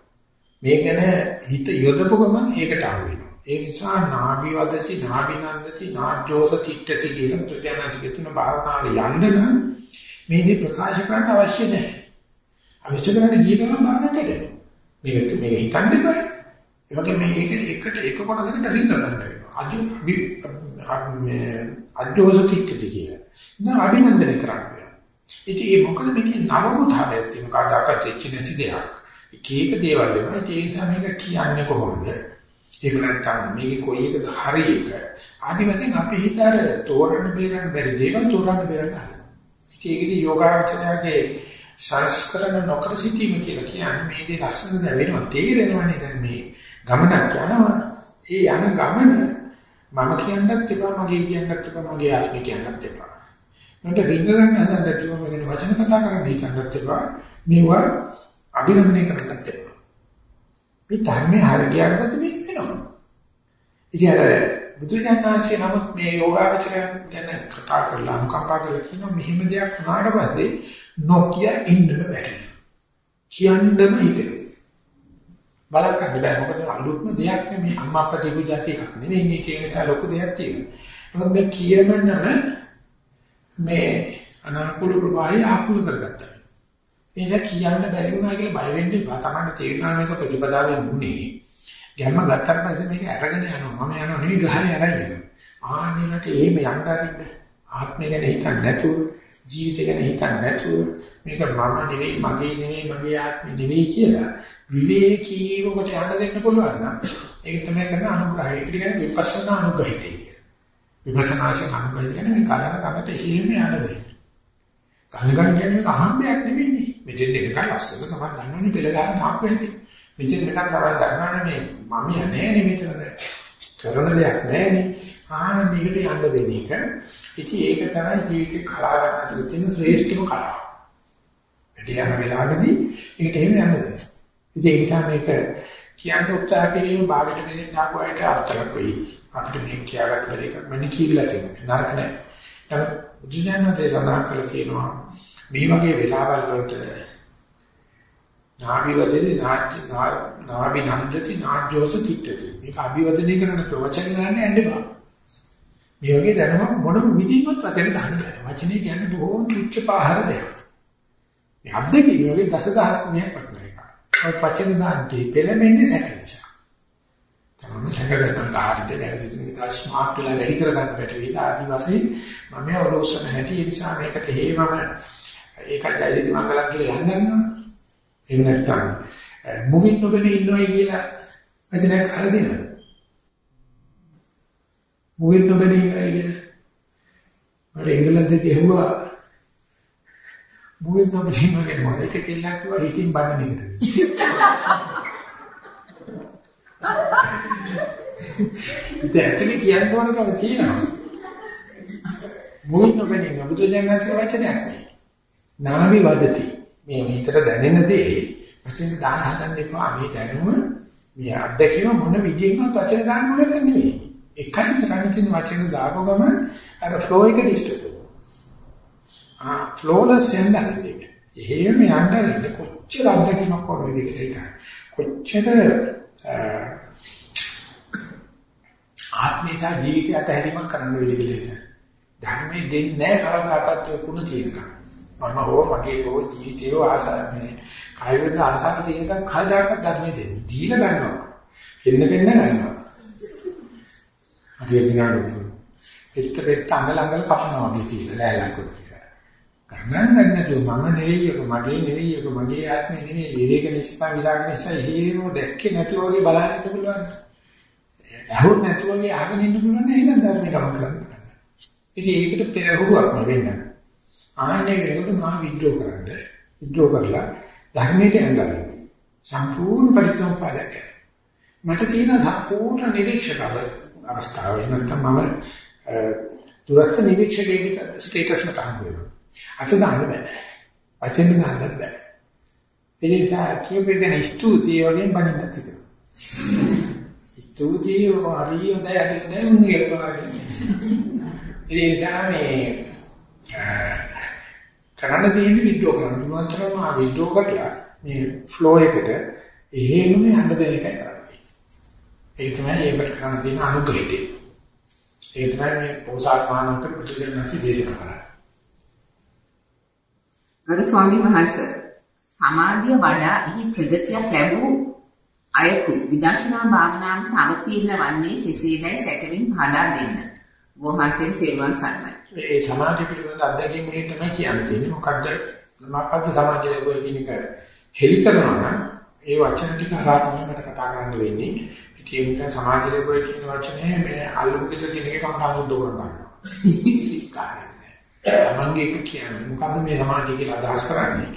මේ ගැන හිත යොදපු ගමන් ඒකට අහුවෙනවා. ඒ නිසා නාභි වදති නාභි නන්දති නාජ්ජෝස තිට්ඨති කියන ප්‍රත්‍යනාචිකතුන භාවනාවේ යන්න නම් මේ දේ ප්‍රකාශ කරන්න අවශ්‍ය නැහැ. අවශ්‍ය කරන්නේ ගිය ගමන් භාවනා කරනවා. මේක මේක හිතන්න බෑ. ඒ වගේ මේ එක එකට එක කොටසකට රිංග ගන්න වෙනවා. අජු මේ අජෝසතික්කති කියලා. නෑ අභිනන්දනය කරන්නේ. ඉතින් මේ මොකද මේකේ නවමුතාවයක් තියෙන කාදාකට දෙච්ච නැති දෙයක්. එක එක දේවල් වෙනවා. ඒ නිසා මේක කියන්නේ කොහොමද? ඒක නැත්තම් මේකේ කොයි එකද හරි එක. ආදිවසින් අපි හිතාර තෝරන්න බේරන්න බැරි දේවල් තෝරන්න බේරන්න හදනවා. ඉතින් ඒකදී යෝගාචරයේ සංස්කරණ නොකර සිටීම කියලා කියන්නේ මේ දේ ලස්සන දැවෙනවා තේරෙනවනේ දැන් මේ ගමනක් යනවා. ඒ යන ගමන මම කියන්නත් එපා මගේ කියන්නත් එපා මගේ ආත්මය කියන්නත් එපා. මට රිංග ගන්න හදන්න තිබුණ මගෙන වචන කතා කරන්න හිතන්නත් එපා. මේවා අභිනමනය කරන්නත් එපා. මේ ධර්මයේ හරියට පස්සේ මේක වෙනවා. ඉතින් අර බුදුජානනාංශේ නමුත් මේ යෝගාවචරයන් ගැන කතා කරලා අනුකම්පා කරලා කියන මෙහෙම දෙයක් වුණාට පස්සේ නොකිය ඉන්න බැහැ. කියන්නම හිතෙනවා. බලක් ගන්න බෑ මොකද අලුත්ම දෙයක් නෙමෙයි අම්මා අප්පා දීපු જાති එකක් නෙමෙයි මේක ඒ නිසා ලොකු දෙයක් තියෙනවා මොකද මේ කියමනම මේ අනාකූල ප්‍රවාහය ආකූල කරගත්තා. ඒ නිසා කියන්න බැරි වුණා කියලා බය වෙන්න එපා. තමයි තේරුණා මේක ප්‍රතිපදාවෙන් උනේ ගැම්ම ගත්තට පස්සේ මේක අරගෙන යනවා. මම යනවා නෙවෙයි ගහේ අරගෙන. ආන්නේකට එහෙම යන්න අරින්න ආත්මය ගැන හිතන්නේ නැතුව ජීවිතය ගැන හිතන්නේ නැතුව මේක මම නෙවෙයි මගේ නෙවෙයි මගේ ආත්මෙ නෙවෙයි කියලා විවේකීව කොට යන්න දෙන්න පුළුවන් නම් ඒක තමයි කරන අනුග්‍රහය. ඒක කියන්නේ විපස්සනා අනුග්‍රහය. කියන්නේ. විපස්සනාශන අනුග්‍රහය කියන්නේ මේ කලන කමට එහෙම යන්න දෙන්න. කලන කම කියන්නේ අහම්බයක් නෙවෙයිනේ. මෙතෙන් දෙකයි අස්සක තමයි දන්නවනේ පෙළ ගන්න තාක් වෙන්නේ. මෙතෙන් එකක් තමයි දන්නවනේ මේ මම යන්නේ නේ මෙතනද. කරන දෙයක් නෑනේ. ආන මේකට යන්න දෙන එක. ඉතින් ඒක තමයි ජීවිතේ කලාව ගන්න තියෙන ශ්‍රේෂ්ඨම කලාව. වැඩි යන වෙලාවෙදී ඒකට එහෙම යන්න දෙන්න. ඉතින් ඒ නිසා මේක කියන්න උත්සාහ කිරීම භාගයට දෙන්න ආපුවාට අර්ථයක් වෙයි. අපිට මේ කියාගන්න බැරි එකක් මම කියලා තියෙනවා. නරක නෑ. නමුත් බුදුජානකේ සඳහන් කරලා තියෙනවා මේ වගේ වෙලාවල් වලට නාභිවදේ නාට්‍ය නාභි නන්දති නාට්‍යෝස තිට්ඨති. මේක අභිවදනය කරන ප්‍රවචන ගන්න යන්න බෑ. මේ වගේ දැනුමක් මොනම විදිහකට වචන දාන්න බෑ. වචනේ කියන්නේ බොහෝම තුච්ච පාහර දෙයක්. මේ අද්දකී වගේ දසදහස් මියක් වටන එක. ඔය වචන දාන්නේ පෙළෙන්නේ සැකච්ඡා. තමයි සැකගන්න කාර්යද වැරදිද කියලා ස්මාර්ට් වෙලා වැඩි කරගන්න බැට වේද ආදි වශයෙන් මම ඔලෝසන හැටි ඒ නිසා මේකට හේමම ඒකට ඇයිද මංගලක් කියලා යන්න ගන්නවා. එහෙම නැත්නම් මුවින් නොබෙන ඉන්නවයි කියලා වචනයක් අහලා දෙනවා. මුවින් නොබෙන ඉන්නවයි කියලා. මට එංගලන්තේ ඇහුවා මුවින් නොබෙන ඉන්නවයි මොකද ඒක කෙල්ලක් කිව්වා හිතින් බන්න එකට. ඉතින් ඇත්තට කියන්න ඕනකම තියෙනවා. මුවින් නොබෙන ඉන්න බුදුජානක වචනයක්. නාවි වදති මේ හිතට දැනෙන දේ වචන දාන්න හදන්න එපා. මේ දැනුම මේ අත්දැකීම මොන විදිහකින්වත් වචන දාන්න ඕන නෙවෙයි. එකයි කරන්නේ තියෙන වචන දාපු ගමන් අර ෆ්ලෝ එක ඩිස්ටර්බ් වෙනවා. ආ ෆ්ලෝලස් යන්නේ. එහෙම යන්නේ කොච්චර අත්දැකීමක් කොරෙද කියලා. කොච්චර ආත්මීය ජීවිතය අතහැරීමක් කරන්න වෙයිද කියලා. ධර්මයේ දෙන්නේ නැහැ කවදාකවත් කුණ තියෙනකම්. මම හෝ මගේ හෝ ජීවිතේ ආසාව මේ කය වෙන ආසාව තියෙනකම් කවදාකවත් ධර්මයේ දෙන්නේ. දීලා ගන්නවා. එන්න දෙන්න ගන්නවා. හරි දිනාඩු. එත්ත පෙත්ත අඟලඟල කපනවා වගේ තියෙන ලෑලක් කියලා. ගණන් ගන්න නැතුව මම නෙවෙයි එක මගේ නෙවෙයි එක මගේ ආත්මේ නෙවෙයි විවේක නිසා විරාග නිසා එහෙම දැක්කේ නැතුව වගේ බලන්න පුළුවන්. අහුන් නැතුව වගේ අහගෙන ඉන්න පුළුවන් නේද ධර්මයටම කරන්න. ඉතින් ඒකට පෙරහුරුවක් නෙවෙන්න. ආන්නේ කෙනෙකුට මම විද්‍රෝ කරන්න විද්‍රෝ කරලා ධර්මයට ඇඟගන්න සම්පූර්ණ පරිසම්පාදක මට තියෙන සම්පූර්ණ නිරීක්ෂක අවස්ථාව නැත්නම් මම දුරස්ත නිරීක්ෂකයේ ස්ටේටස් එකට හම්බෙනවා අත දාන්න බෑ වචෙන් දාන්න බෑ ඒ නිසා කියපෙගෙන ස්තුතිය වලින් බණින්න තියෙනවා ස්තුතිය හරි හොඳයි හරි නෑ උන්නේ කරනවා ඒ නිසා මේ කරන්න තියෙන්නේ විඩ්‍රෝ කරන්න. පුළුවන් තරම් ආ විඩ්‍රෝ කරලා මේ ෆ්ලෝ එකට එහෙමම යන්න දෙන එකයි කරන්නේ. ඒක තමයි ඒකට කරන්න තියෙන අනුග්‍රහය. ඒක තමයි මේ පෝසාත් මානවක ප්‍රතිජනසි දේශනා කරන්නේ. ගරු ස්වාමීන් වහන්සේ සමාධිය වඩා එහි ප්‍රගතියක් ලැබූ අයකු විදර්ශනා භාවනාවට අවතීර්ණ වන්නේ කෙසේදයි සැකවින් පහදා දෙන්න. වහන්සේ තෙරුවන් සරණයි. ඒ සමාධිය පිළිබඳ අත්දැකීම් වලින් තමයි කියන්නේ. මොකද්ද? මොකද්ද සමාධිය ලැබුවා කියන එක හෙලි කරනවා නම් ඒ වචන ටික හරහා තමයි මට කතා කරන්න වෙන්නේ. ඉතින් ඒක සමාධිය ලැබුවා කියන වචනේ මේ අල්ලුකිට කියන එක කම්පාවුද්ද කරනවා. තමන්ගේ එක කියන්නේ මොකද්ද මේ සමාධිය කියලා අදහස් කරන්නේ?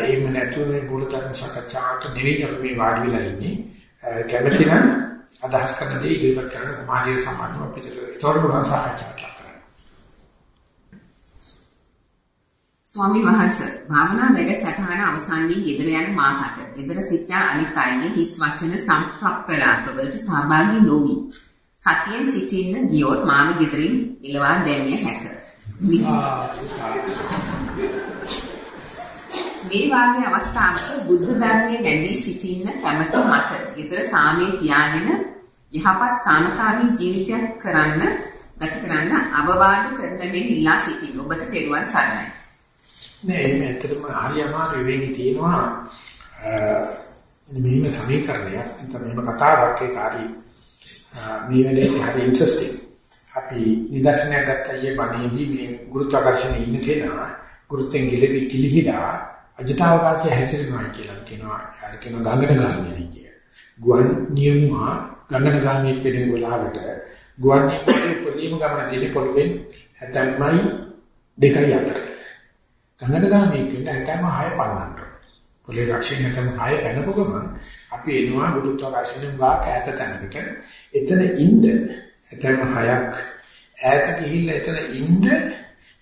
එහෙම නැතුව මේ බුලතන් සකච්ඡාට නෙවෙයි අපි මේ වාඩි වෙලා ඉන්නේ. කැමති නම් අදහස් කරන දේ ඉදිරිපත් කරන සමාජයේ සම්බන්ධව අපිට ඒතකොට පුළුවන් සාකච්ඡාවක් කරන්න. ස්වාමීන් වහන්සේ භාවනා වැඩ සටහන අවසන් වී ගෙදර යන මාහට ගෙදර සිටින අනිත් අයගේ හිස් වචන සම්ප්‍රප්‍රලාප වලට සහභාගී නොවි. සතියෙන් සිටින්න ගියොත් මාව ගෙදරින් එලවා දැමිය හැක. මේ වාගේ අවස්ථාවක බුද්ධ ධර්මයේ නැඳී සිටින්න කැමති මට ඊතර සාමයේ තියාගෙන යහපත් සාමකාමී ජීවිතයක් කරන්න ගත කරන්න අවවාද කරන මෙන් ඉල්ලා සිටින්න ඔබට තෙරුවන් සරණයි. නෑ මේ ඇත්තටම හරි අමාරු වෙන්නේ තියෙනවා මෙන්න සමීකරණයක් නැත්නම් මේක කතාවක් ඒක හරි මේ වැඩේ හරි ඉන්ටරෙස්ටිං. අපි නිදර්ශනයක් ගත්තා ඊයේ බණේදී මේ ගුරුත්වාකර්ෂණයේ ඉන්න කෙනා ගුරුත්වෙන් ගිලෙවි කිලිහිලා අජටවකාශයේ හැසිරෙනවා කියලා කියනවා. යාට කියන ගංගන ගාමිණී කිය. ගුවන් නියමුවා ගංගන ගාමිණී කියන වෙලාවට ගුවන් නියමුවේ උපරිම ගමන තියෙන පොළොවේ 70යි 2යි අතර. ගංගන ගාමිණී කියන්නේ 76 පන්නන්න. පොළේ රක්ෂණය තමයි 6 පැනපු ගමන් අපි එනවා ගුරුත්වාකර්ෂණය ගා කෑත තැනකට. එතන ඉන්න 76ක් ඈත ගිහිල්ලා එතන ඉන්න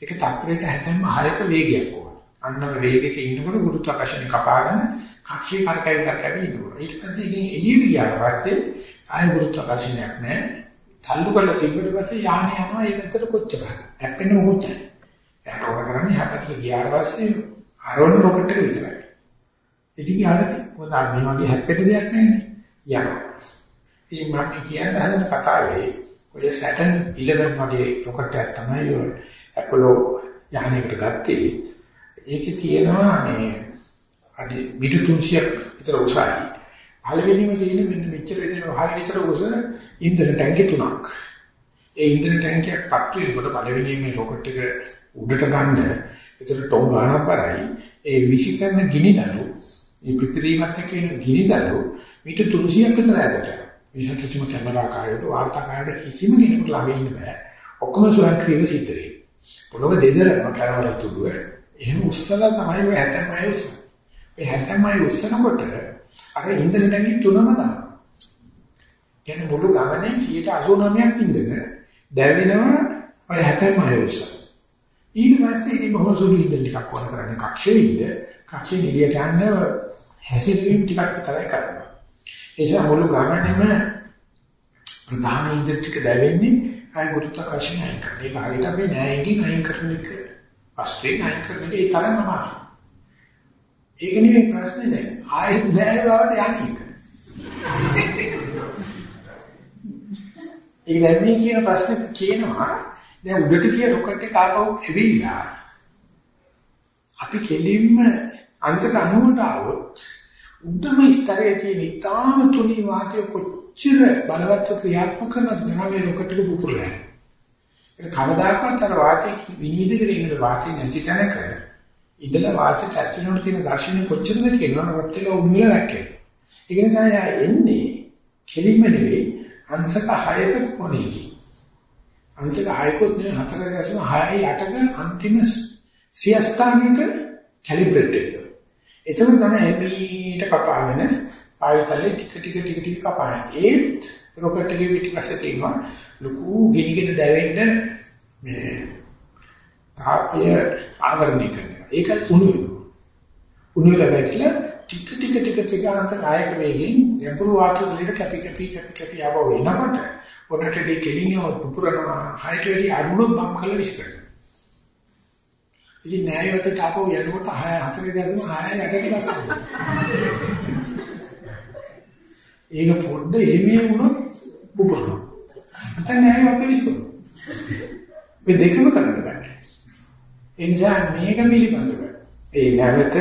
ඒක තත්පරයක 76ක වේගයක් ඕන. අන්නම වේගයක ඉන්නකොට ගුරුත්වාකර්ෂණය කපාගෙන කක්ෂයේ කරකැවි කරකැවි ඉන්නවා. ඊට පස්සේ ඉතින් එළියට ගියාට පස්සේ ආය ගුරුත්වාකර්ෂණයක් නැහැ. තල්ලු කරලා තිබ්බට පස්සේ යානේ යනවා ඒ පැත්තට කොච්චර. හැප්පෙන්න මොකොත් නැහැ. එයාට ඕන කරන්නේ හැපැත්තට ගියාට පස්සේ ආරෝණ රොකට් එක විතරයි. ඉතින් යාළුවනේ මොකද මේ වගේ හැප්පෙන්න දෙයක් නැහැනේ. යනවා. ඉතින් මම කියන්න හදන කතාවේ ඔය Saturn 11 වගේ රොකට් එකක් තමයි ඔය Apollo යානයකට ගත්තේ. ඒකේ තියෙනවා මේ අඩි මීටර් 300ක් විතර උසයි. පළවෙනිම තියෙන මෙන්න මෙච්චර වෙන වහල් විතර උස ඉන්ධන ටැංකිය තුනක්. ඒ ඉන්ධන ටැංකියක් පත් වෙනකොට පළවෙනිම මේ රොකට් එක උඩට ගන්න විතර ටොන් ගන්නක් කරයි. ඒ විශිකරන ගිනි දළු මේ පිපිරීමත් එක්ක එන ගිනි දළු මීටර් 300ක් විතර ඈතට. විශේෂ කිසිම කැමරා කාර්යයට වාර්තා කාර්යයට කිසිම කෙනෙකුට ළඟ ඉන්න බෑ. ඔක්කොම සුරක්ෂිතව සිද්ධ වෙයි. පොළොව දෙදරම කැමරා තුඩුව. එහෙම උස්සලා තමයි ඔය 70 මයිල් උස්සන. ඒ 70 මයිල් උස්සනකොට අර ඉන්ධන ටැංකිය තුනම දානවා. කියන්නේ මුළු ගමනේ 89ක් ඉන්ධන දැවෙනවා ඔය 70 මයිල් උස්සන. ඊට පස්සේ ඉතින් බොහෝ සුළු ඉන්ධන ටිකක් වර කරන්නේ කක්ෂයේ ඉඳ කක්ෂයේ එළියට යන්න හැසිරීම ටිකක් විතරයි කරනවා. ඒ නිසා මුළු ගමනේම ප්‍රධාන ඉන්ද්‍ර ටික දැවෙන්නේ ආය ගුරුත්වාකර්ෂණය අයින් කරන. ඒක හරියට අපි නෑයෙන් අයින් කරන එක. වස්තුවෙන් අයින් කරන එක ඒ තරම්ම අමාරුයි. ඒක නෙමෙයි ප්‍රශ්නේ දැන්. ආයෙත් නෑ බවට යන්නේ. ඒක දැන් මේ කියන ප්‍රශ්නේ කියනවා දැන් උඩට ගිය රොකට් එක ආපහු එවිලා අපි කෙලින්ම අන්ත 90ට આવොත් උද්දම ස්තරයේ තියෙන ඊටාම තුනී වාක්‍ය කොච්චර බලවත් ක්‍රියාත්මක කරනවද මේ රොකට් එක පුපුරලා. ඒක කවදාකවත් අර වාචික විනීතකරේ ඉන්න වාචික නැති තැනක ඉඳලා වාචික ඇතුළේ තියෙන දර්ශනය කොච්චරද කියනවනවත් ඒක උන්විල වැක්කේ. ඒක නිසා යා එන්නේ කෙලින්ම නෙවෙයි අංශක 6ක කොනේකි. අංශක 6කොත් නෙවෙයි 4.6යි 8ක අන්තිම සියස්ථානික කැලිබ්‍රේට් එක. එතකොට තමයි හැමීට කපාගෙන ආයතලේ ටික ටික ටික ටික කපාන. ඒත් රොකට් එකේ පිටිපස්සේ තියෙනවා ලොකු ගිනිගෙන දැවෙන්න මේ තාපය ආවරණය කරනවා. ඒක උණු වෙනවා. උණු වෙලා වැටිලා ටික ටික ටික ටික අනන්ත කායක වේගයෙන් ගැඹුරු වාතය දෙලට කැපි කැපි කැපි කැපි ආව වෙනකොට පොඩට දී කෙලින්ව පුපුරනවා හයිට වැඩි අරුණු බම් කළ විශ්කරන. ඉතින් න්‍යායවතට ආපහු යනකොට 6 4 දැන් 6 යටට ගස්නවා. ඒක පොඩ්ඩ එමේ වුණොත් පුපුරනවා. නැත්නම් න්‍යායව අපි විශ්කරනවා. මේ දෙකම කරන්න බෑ. ඒ නිසා මේක පිළිබඳව ඒ නැවත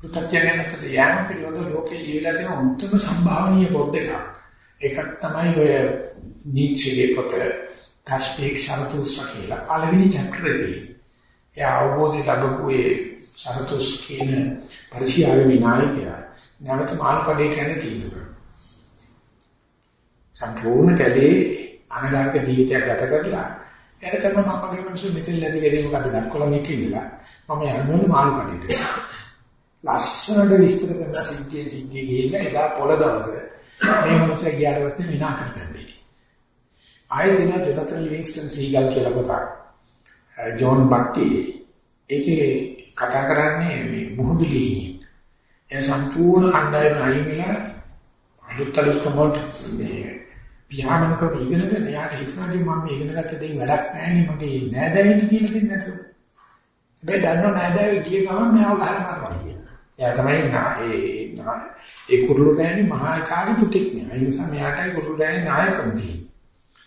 පුතත්ජනකට යෑම පිළිබඳව ලෝකේ ලියලා තියෙන උත්තම සම්භාවනීය පොත් එකක්. එකක් තමයි ඔය නීචේ පොත තස්පීක් සරතුස්වා කියලා පළවෙනි චැප්ටර් එකේ. ඒ අවබෝධය ලැබපු ඒ සරතුස් කියන පරිශීලන විනායකයා නැවත මාල් කඩේට යන තීන්දුව. සම්පූර්ණ කැලේ අනගාරික ජීවිතයක් ගත කරලා එයාට කරන මම වගේ මිනිස්සු මෙතන නැති කෙනෙක් මොකද දක්කොලන් එක ඉඳලා මම යන්නේ මාළු කඩේට. ලස්සනට විස්තර කරන සිද්ධිය සිද්ධිය ගිහිල්ලා එදා පොළ දවස මේ මිනිස්සු ගියාට පස්සේ විනා කරතන්නේ. ආයෙත් දින ජොනතන් ලිවින්ස්ටන් සීගල් කියලා පොතක්. ජෝන් බක්ටි ඒකේ කතා කරන්නේ මේ මුහුදුලී. ඒ සම්පූර්ණ කණ්ඩායම අයින් වෙලා අලුත් අලුත් කොමන්ට් මේ පියානම කර ඉගෙනගෙන එයාට හිතනවාදී මම ඉගෙන ගත්ත දේ වැඩක් නැහැ නේ මගේ නෑදෑයින් කියලා දෙන්නේ නැතුව. මේ දන්නව නෑදෑයෝ ගිය ගමන් මෙයාව ගහලා මාරනවා කියලා. එයා තමයි නා ඒ ඒ කුරුළු රෑනේ මහා කාගේ පුතෙක් නේ. ඒ නිසා මෙයාටයි කුරුළු රෑනේ නායකම් තියෙන්නේ.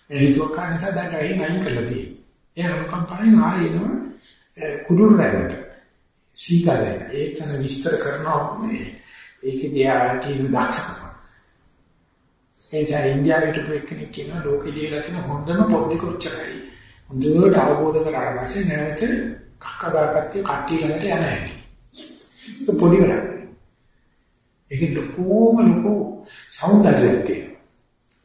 ඒ හිතුවක් කන නිසා දැන් ගහින් අයින් කරලා තියෙන්නේ. එයා අනුකම්පාවෙන් ආයෙනවා කුරුළු රෑනට. සීගලෙන් ඒකන විස්තර කරනවා මේ ඒකේ දිහා කියන දක්ෂකම. ඒ නිසා ඉන්දියාවේ හිටපු එක්කෙනෙක් කියනවා ලෝකේ ලියලා තියෙන හොඳම පොත් දෙක උච්චරයි. හොඳට අවබෝධ කරගන්න පස්සේ නැවත කක්ක දාපත්තේ කට්ටිය ළඟට යන හැටි. ඒක පොඩි වැඩක්. ඒක ලොකෝම ලොකෝ సౌందර්යයක් තියෙනවා.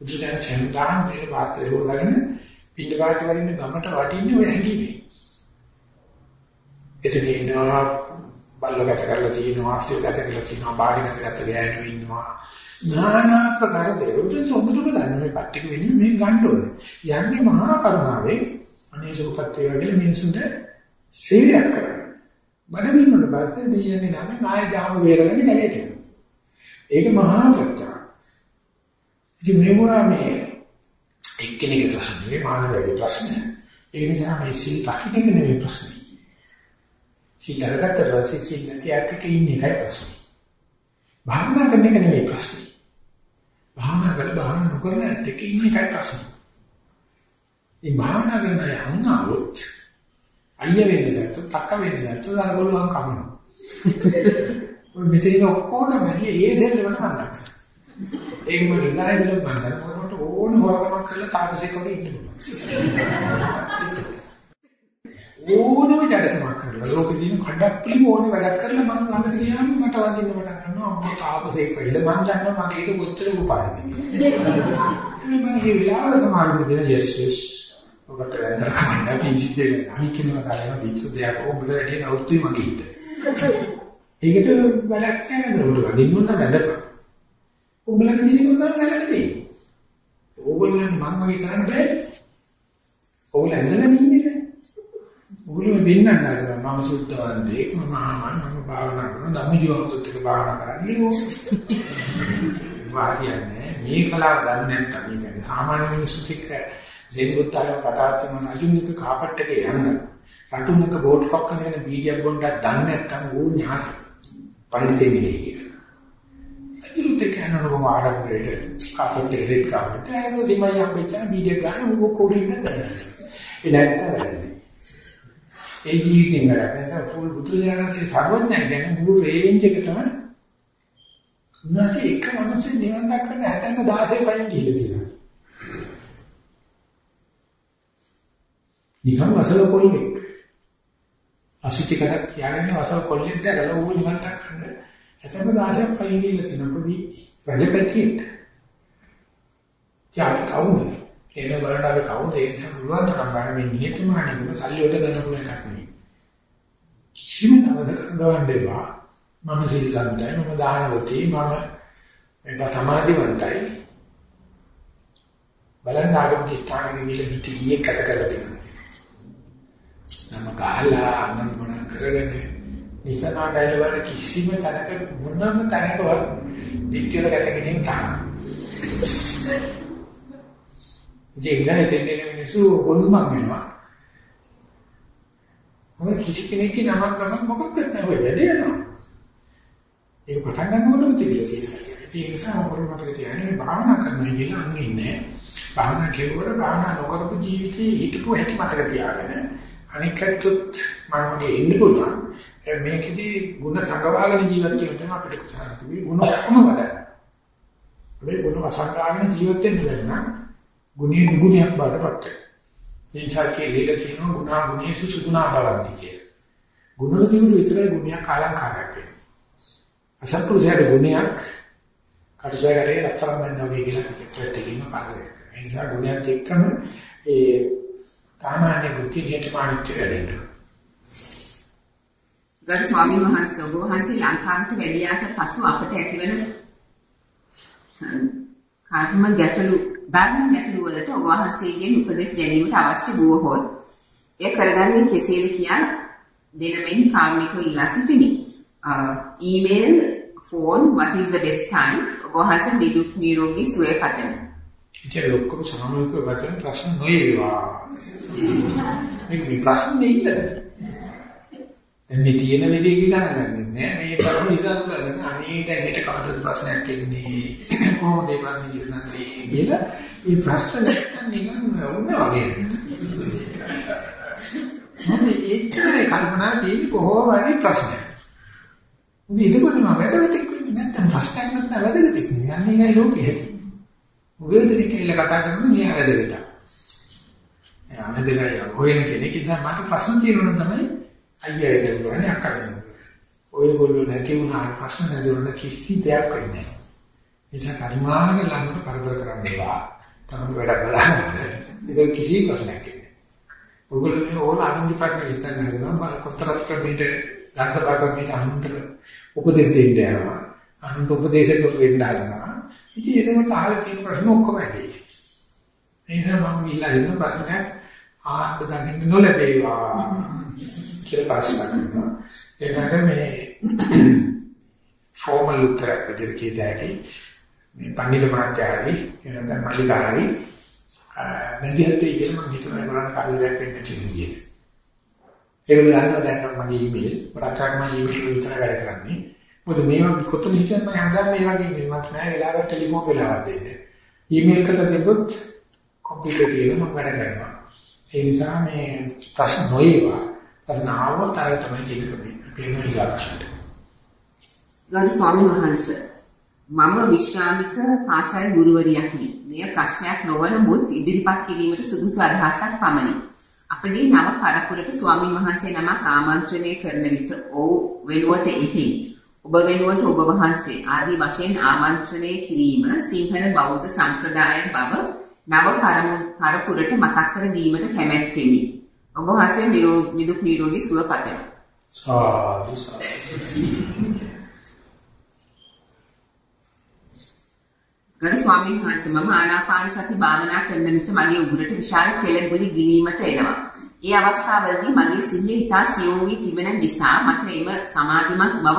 උදිනා චන්දාන් දෙන වාත්‍රේ වලගෙන පිට වාත්‍ය වලින් ගමට වටින්නේ ඔය හැංගීමේ. එතන ඉන්නවා බල්ලගත කරලා තියෙනවා ආසිය ගත කරලා තියෙනවා බාහිර ගත ගෑනු ඉන්නවා. නානා ප්‍රකාර දේවල්. හොඳටම ගන්න මේ පැටික වෙන්නේ මේ ගන්න ඕනේ. යන්නේ මහා කරුණාවෙන්. අනේ සුපත් වේ වගේ මිනිසුන්ට සේවයක් කරනවා බඩගින්න වල බද්ද දෙයන්නේ නම් ආය ගාම වේරගෙන ගැලේට ඒක මහා ප්‍රත්‍යා ඉතින් මේවා මේ එක්කෙනෙක් ප්‍රශ්න නෙවෙයි මානවයේ ප්‍රශ්න ඒ නිසා මේ සිල් රකින්න නෙවෙයි ප්‍රශ්නේ සිල් අරගත්ත පස්සේ සිල් නැති ඇත්තක ඉන්නේ එකයි ප්‍රශ්නේ. භාවනා කරන එක නෙමෙයි ප්‍රශ්නේ. භාවනා කරලා භාවනා නොකරන ඇත්තක ඉන්නේ එකයි ප්‍රශ්නේ. මේ භාවනා කරන අය අංගවොත් අයිය වෙන්නේ නැත්නම් තක්ක වෙන්නේ නැත්නම් අරගොල්ලෝ කමනවා. ඔය මෙතන ඔක්කොම වැඩි ඒ දෙල්ල වෙන මන්නක්. ඒක මම ඉඳලා ඉඳලා මම කරනකොට ඕන හොරකමක් කරලා තාපසෙක් වගේ ඉන්න පුළුවන්. ඕනම ජඩකමක් කරලා ලෝකේ තියෙන කඩප්පුලි ඕනේ වැඩක් කරලා මම ළඟට ගියාම මට වදින්න පටන් ගන්නවා. අම්මා තාපසේක වෙයිද මම දන්නවා මගේ ඒක කොච්චර උපාරද මම මේ විලාවක මාර්ගෙ දෙන yes yes. ඔබට වැන්දර කමන්න පිංචි දෙන්න අනික කෙනා කාලේම පිංචු දෙයක්. ඔබට වැඩි නවුතුයි මගේ හිත. ඒකට වැඩක් නැහැ නේද? ඔබට වදින්න ඕන වැදපන් ඔබලගේ තියෙන කොට වැඩක් තියෙන්නේ ඕගොල්ලන් මම වගේ කරන්න බෑ. ඕගොල්ලෝ ඇඳලා ඉන්නේ මුලින්ම වෙන්නන්න හදනවා මම සුද්ධවන්තයෙක් මම ආමන් මම භාවනා කරන ධම්මජීවන්තත් එක්ක භාවනා කරන්නේ වාරියන්නේ මේ කලාව දන්නේ නැත්නම් මේක සාමාන්‍ය මිනිස්සුත් එක්ක සෙන් බුද්ධාගම කතා කරන අජුනික කාපට් එකේ යන්න රටුමක බෝට් කොක් කරන වීඩියෝ බොණ්ඩක් දන්නේ නැත්නම් ඌ ඥාන පඬිතේ නෙවෙයි කියලා. අජුනික කනරෝ ආඩම්බරේට කාපට් එකේ කාපට් ඒක තමයි අපිට වීඩියෝ ගන්න ඌ කොඩින් නේද. ඒ නැත්තම් ඒ ජීවිතෙන් කරන්නේ ෆුල් බුදුදහමේ සර්වඥයන් කියන්නේ මුළු රේන්ජ් එකටම උන්වහන්සේ එක මිනිස්සු නිවන් දක්වන්න 60 16 පයින් ගිහිල්ලා තියෙනවා. නිකන් වසල කොල්ලෙක්. අසුචි කරක් තියාගෙන වසල කොල්ලෙක් දැරලා ඌ නිවන් දක්වන්න 60 16 පයින් ගිහිල්ලා තියෙනවා. පොඩි රජපැටියෙක්. ත්‍යාග කවුද? එන බලන්න අපි කවුද ඒ නිසා පුළුවන් තරම් ගන්න මේ නියතමානීකම සල්ලි වලට ගන්න පුළුවන් එකක් නෙවෙයි. කිසිම දවසක ගවන්න දෙපා. මම සිල්ලන්තයි මම දානවතී මම මේ සමාධිවන්තයි. බලන්න ආගමික ස්ථානයේ ගිහලා පිට ගියේ කත කරලා දෙනවා. නම ගහලා අනන් මොන කරගෙන නිසනා ගයිල වල කිසිම තැනක මොනම තැනකවත් පිටිවල ගත කිරීම තමයි. ඉතින් ඉඳලා තෙන්නේ මිනිස්සු හොල්මන් වෙනවා. මොකද කිසි කෙනෙක්ගේ නමක් ගමන් මොකක්ද නැහැ වැඩේ යනවා. ඒක පටන් ගන්නකොටම තිබිලා තියෙනවා. ඒ නිසා මොකද මතක තියාගන්න භාවනා කරනවා කියලා අන්නේ ඉන්නේ. භාවනා කෙරුවොත් භාවනා නොකරපු ජීවිතේ හිටපු හැටි මතක තියාගෙන අනිකටත් මනෝගේ ඉන්න පුළුවන්. මේකෙදි ಗುಣ සංගවාගෙන ජීවත් වෙන්න අපිට කුසාරති. ಗುಣ ඔක්කොම වඩා. මේ ಗುಣ වසංගාගෙන ජීවත් වෙන්න නම් ගුණේ නුගුණයක් බාටපත් වෙනවා. මේ ඡාකේ ලීලා තියෙනවා ගුණා ගුණේසු සුගුණා බලන්ති කියලා. ගුණවල තිබුණු විතරයි ගුණයක් අලංකාරයක් වෙන්නේ. අසත්පුරුෂයාගේ ගුණයක් කටසයරේ රත්තරන් බඳනවා කියලා ප්‍රතිගින්න පාදේ. ඒ නිසා ගුණයක් එක්කම ඒ සාමාන්‍ය බුද්ධි නියතමානිත්‍ය වෙන්නේ. ගරු ස්වාමීන් වහන්සේ ඔබ වහන්සේ ලංකාවට වැඩියාට පසු අපට ඇතිවන කර්ම ගැටලු ධර්ම ගැටලු වලට ඔබ වහන්සේගෙන් උපදෙස් ගැනීමට අවශ්‍ය වූවහොත් එය කරගන්නේ කෙසේද කියා දෙනමින් කාරුණිකව ඉල්ලා සිටිමි. Email phone what is the best time ඔබ වහන්සේ නිදුක් නිරෝගී සුවය පතමි. ඉතින් ඔක්කොම සාමූහිකව පතන ප්‍රශ්න නොයේවා. මේක මේ ප්‍රශ්න නෙන්න. දැන් මේ තියෙන විදිහක ගණන් නෑ. මේ කරුණ නිසා කරගෙන අනේ දැන් හෙට කවදද ප්‍රශ්නයක් එන්නේ? කොහොමද මේ ප්‍රශ්නේ විසඳන්නේ කියලා මේ ප්‍රශ්න නැත්නම් නිකන් වුණ වගේ. මම ඒච්චරේ කල්පනා තියෙන්නේ කොහොම වගේ ප්‍රශ්නයක්. ඉතින් ඒකත් මම වැදගත් වෙන්නේ නැත්නම් ප්‍රශ්නයක් නැත්නම් වැදගත් වෙන්නේ. අන්නේ ලෝකෙ හැටි. මුගේ දෙනෙක් කියලා කතා කරනවා මේ වැදගත්. එයා වැදගත්. හොයන කෙනෙක් ඉතින් මට ප්‍රශ්න තියෙනවා තමයි අයියා වෙන්න පුළුවන් අක්කා වෙන්න පුළුවන්. ඔයගොල්ලෝ නැති වුණාට ප්‍රශ්න නැති වුණා කිසි දෙයක් වෙන්නේ නැහැ. නිසා කර්මාවක ළඟට කරදර කරන්න එපා. තමයි වැඩ බලන්න. ඒක කිසි ප්‍රශ්නයක් නැහැ. ඔයගොල්ලෝ මේ ඕන අනුන්ගේ ප්‍රශ්න විශ්ලේෂණය කරනවා කොතරම් ක්‍රමයකට ගන්න බාගමීට අනුන්ට උපදෙස් දෙන්න යනවා. අනුන්ට උපදේශක වෙන්න හදනවා. ඉතින් ඒකට අහලා තියෙන ප්‍රශ්න ඔක්කොම ඇති. ඒ නිසා මම ඉල්ලා ඉන්න ප්‍රශ්නයක් ආන්න දකින්න නොලැබේවා කියලා ප්‍රශ්න කරනවා. ඒකට මේ ෆෝමල් උත්තරයක් විදිහට කියතයි මේ පණ්ඩිත මාත්‍යාරි එනනම් මල්ලිකාරි නැදිහත් ඉගෙන මම හිතනවා ඒගොල්ලන් කාර්යයක් වෙන්න තියෙනවා. ඒගොල්ලෝ දන්නවා දැන් නම් මගේ ඊමේල් මට අක්කම ඊමේල් විතර වැඩ කරන්නේ. මොකද මේවා කොතන හිටියත් මම හංගා මේ වගේ ඊමේල් මට නෑ වෙලාවට ටෙලිෆෝන් වෙලාවක් දෙන්න. ඊමේල් එකට දෙද්දොත් කම්පියුටර් එකේ මම වැඩ කරනවා. ඒ නිසා මේ ප්‍රශ්න නොඒවා. ප්‍රශ්න ආවොත් ආයෙ තමයි කියන්නේ. අපේ මේ ඉලක්කයට. ගරු ස්වාමීන් වහන්සේ මම විශ්‍රාමික පාසල් ගුරුවරියක්නි. මෙය ප්‍රශ්නයක් නොවන මුත් ඉදිරිපත් කිරීමට සුදුසු අදහසක් පමණි. අපගේ නව පරපුරට ස්වාමින් වහන්සේ නමක් ආමන්ත්‍රණය කරන විට ඔව් වෙනුවට එහි ඔබ වෙනුවට ඔබ වහන්සේ ආදී වශයෙන් ආමන්ත්‍රණය කිරීම සිංහල බෞද්ධ සම්ප්‍රදාය බව නව පරපුරට මතක් කර දීමට කැමැත්තෙමි. ඔබ වහන්සේ නිදුක් නිරෝගී සුව පතමි. සාදු සාදු ගරු ස්වාමීන් වහන්සේ මම ආනාපාන සති භාවනා කරන විට මගේ උගුරට විශාල කෙළගුලි ගිලීමට එනවා. ඒ අවස්ථාවලදී මගේ සිහිය ඉතා සියුම් වී තිබෙන නිසා මට එම සමාධිමත් බව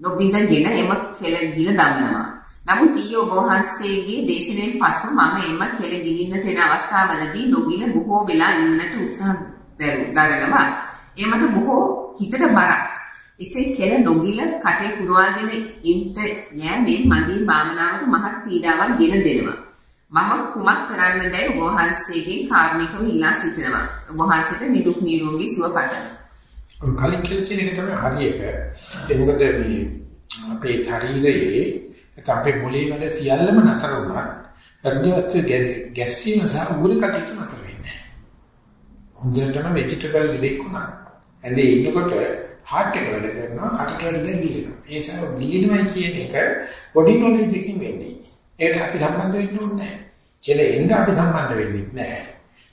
නොබින්දගෙන එම කෙළගිල දමනවා. නමුත් ඊයේ ඔබ වහන්සේගේ දේශනාවෙන් පසු මම එම කෙළගිලින්නට එන අවස්ථාවලදී නොගිල බොහෝ වෙලා ඉන්නට උත්සාහ දරනවා. ඒ මට බොහෝ හිතට බරක්. එසේ කෙල නොගිල කටේ පුරවාගෙන ඉන්න යෑමෙන් මගේ භාවනාවට මහත් පීඩාවක් ගෙන දෙනවා. මම කුමක් කරන්නදයි ඔබ වහන්සේගෙන් කාරුණිකව ඉල්ලා සිටිනවා. ඔබ වහන්සේට නිදුක් නිරෝගී සුව පතමි. කලින් කියන එක තමයි හරියක. ඒ මොකද මේ අපේ ශරීරයේ අපේ මොළේ වල සියල්ලම නතර වුණා. හෘදවස්තු ගැස්සීම සහ උගුර කටයුතු නතර වෙන්නේ. හොඳටම වෙජිටබල් ලෙඩෙක් වුණා. ඇඳේ ඉන්නකොට heart එක වැඩ කරනවා කටට වැඩ දැන් ගිලිනවා. ඒ නිසා ගිලිනවයි කියන එක body knowledge එකකින් වෙන්නේ. ඒකට අපි සම්බන්ධ වෙන්න ඕනේ නැහැ. කියලා එන්න අපි සම්බන්ධ වෙන්නේ නැහැ.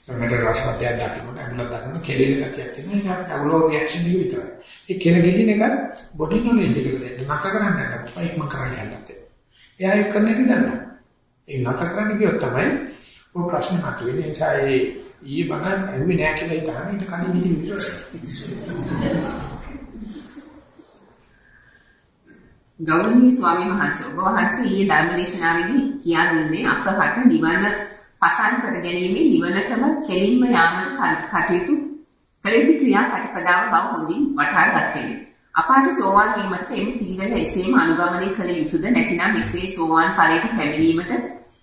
සමහර රසවත්යක් දකින්න අඟුලක් දකින්න කෙලෙන ගතියක් තියෙනවා. ඒක අඟුලෝ රියැක්ෂන් එක විතරයි. ඒ කෙල ගිලින එක body knowledge එකට දෙන්න. නැතර කරන්න යන්න බෑ. මම කරන්න යන්නත්. එයා ඒක කරන්න දන්නවා. ඒ නැතර කරන්න කියොත් තමයි ඔය ප්‍රශ්නේ මතුවෙන්නේ. ඒ නිසා ඒ ඊයේ බණ ඇහුවේ නෑ කියලා හිතන ඊට කලින් ඉතින් විතරයි. ගෞරවනීය ස්වාමීන් වහන්සේ ඔබ වහන්සේ ඊයේ ධර්මදේශනාවේදී කියා දුන්නේ අපහට නිවන පසන් කර ගැනීමෙන් නිවනටම කෙලින්ම යාමට කටයුතු කළ යුතු ක්‍රියා කටපදාව බව හොඳින් වටහා ගත්තෙමි. අපාට සෝවාන් වීමට එම පිළිවෙල එසේම අනුගමනය කළ යුතුද නැතිනම් එසේ සෝවාන් ඵලයට පැමිණීමට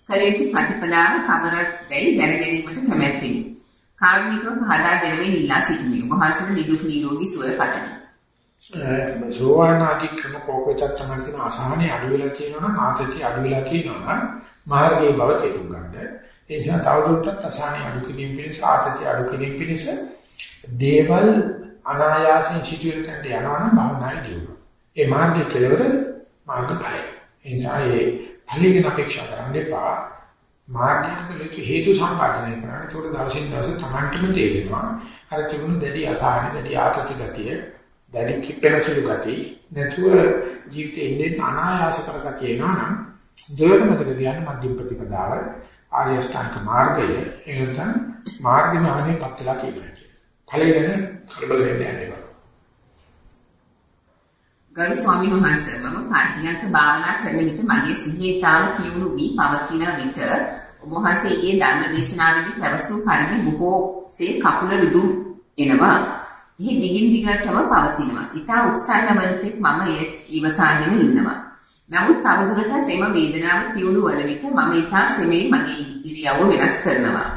කළ යුතු ප්‍රතිපදාව කවරදැයි දැන ගැනීමට කැමැත්තෙමි. කාරුණිකව පහදා දෙනමින් ඉල්ලා සිටිමි. ඔබ වහන්සේට නිදුක් නිරෝගී සුවය පතමි. සෝවාන් ආදී ක්‍රම කෝකෙතක් තමයි තියෙන අසහනේ අඩු වෙලා තියෙනවා නම් ආතතිය අඩු වෙලා තියෙනවා නම් මාර්ගයේ බව තේරුම් ගන්න. ඒ නිසා තවදුරටත් අසහනේ අඩු කිරීම පිණිස ආතතිය අඩු කිරීම පිණිස දේවල් අනායාසයෙන් සිදුවෙන්න යනවා නම් භාවනායි දියුණුව. ඒ මාර්ගයේ කෙලවර මාර්ගඵලයි. ඒ නිසා ඒ ඵලයෙන් අපේක්ෂා කරන්න එපා. මාර්ගයට හේතු සම්පාදනය කරන්න. ඒක දවසින් දවස තමන්ටම තේරෙනවා. අර තිබුණු දැඩි අසහනේ දැඩි ආතති ගතිය දැඩි කිපෙන සුළු ගතිය නැතුව ජීවිතේ ඉන්නේ අනායාස කරගතිය එනවා නම් දෙවන මතක තියන්න මධ්‍යම ප්‍රතිපදාව ආර්ය අෂ්ටාංග මාර්ගය එනතන මාර්ග ඥානෙ පත්ලා තියෙනවා. ඵලයෙන් කලබල වෙන්නේ නැහැ. ගරු ස්වාමීන් වහන්සේ මම පාඨියන්ත භාවනා කරන විට මගේ සිහියේ තාම තියුණු වී පවතින විට ඔබ වහන්සේ ඊයේ ධර්ම දේශනාවේදී පැවසූ පරිදි බොහෝසේ කකුල රිදුම් එනවා. එහි දිගින් දිගටම පවතිනවා. ඊට උත්සන්න වලටෙක් මම ඒ ඉවසාගෙන ඉන්නවා. නමුත් තවදුරටත් එම වේදනාව තියුණු වන විට මම ඊට සෙමේ මගේ ඉරියව්ව වෙනස් කරනවා.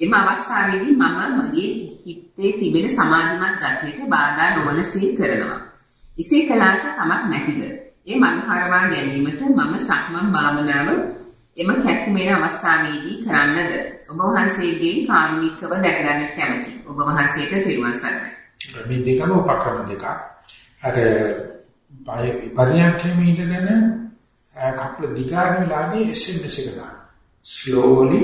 එම අවස්ථාවේදී මම මගේ හිතේ තිබෙන සමාධිමත් ගතියට බාධා නොවනසේ කරනවා. එසේ කළාට කමක් නැතිද? ඒ මනහරවා ගැනීමට මම සක්මන් භාවනාව එම කැක්කුමේන අවස්ථාවේදී කරන්නද ඔබ වහන්සේගේ කාරුණිකව දැනගන්නට කැමැති. ඔබ වහන්සේට තිරුවන් සරණයි. මේ දෙකම උපක්‍රම දෙකක්. අර බය පරියන්කෙම ඉඳගෙන කකුල දිගාගෙන වෙලාදී SMS එක දාන්න. slowly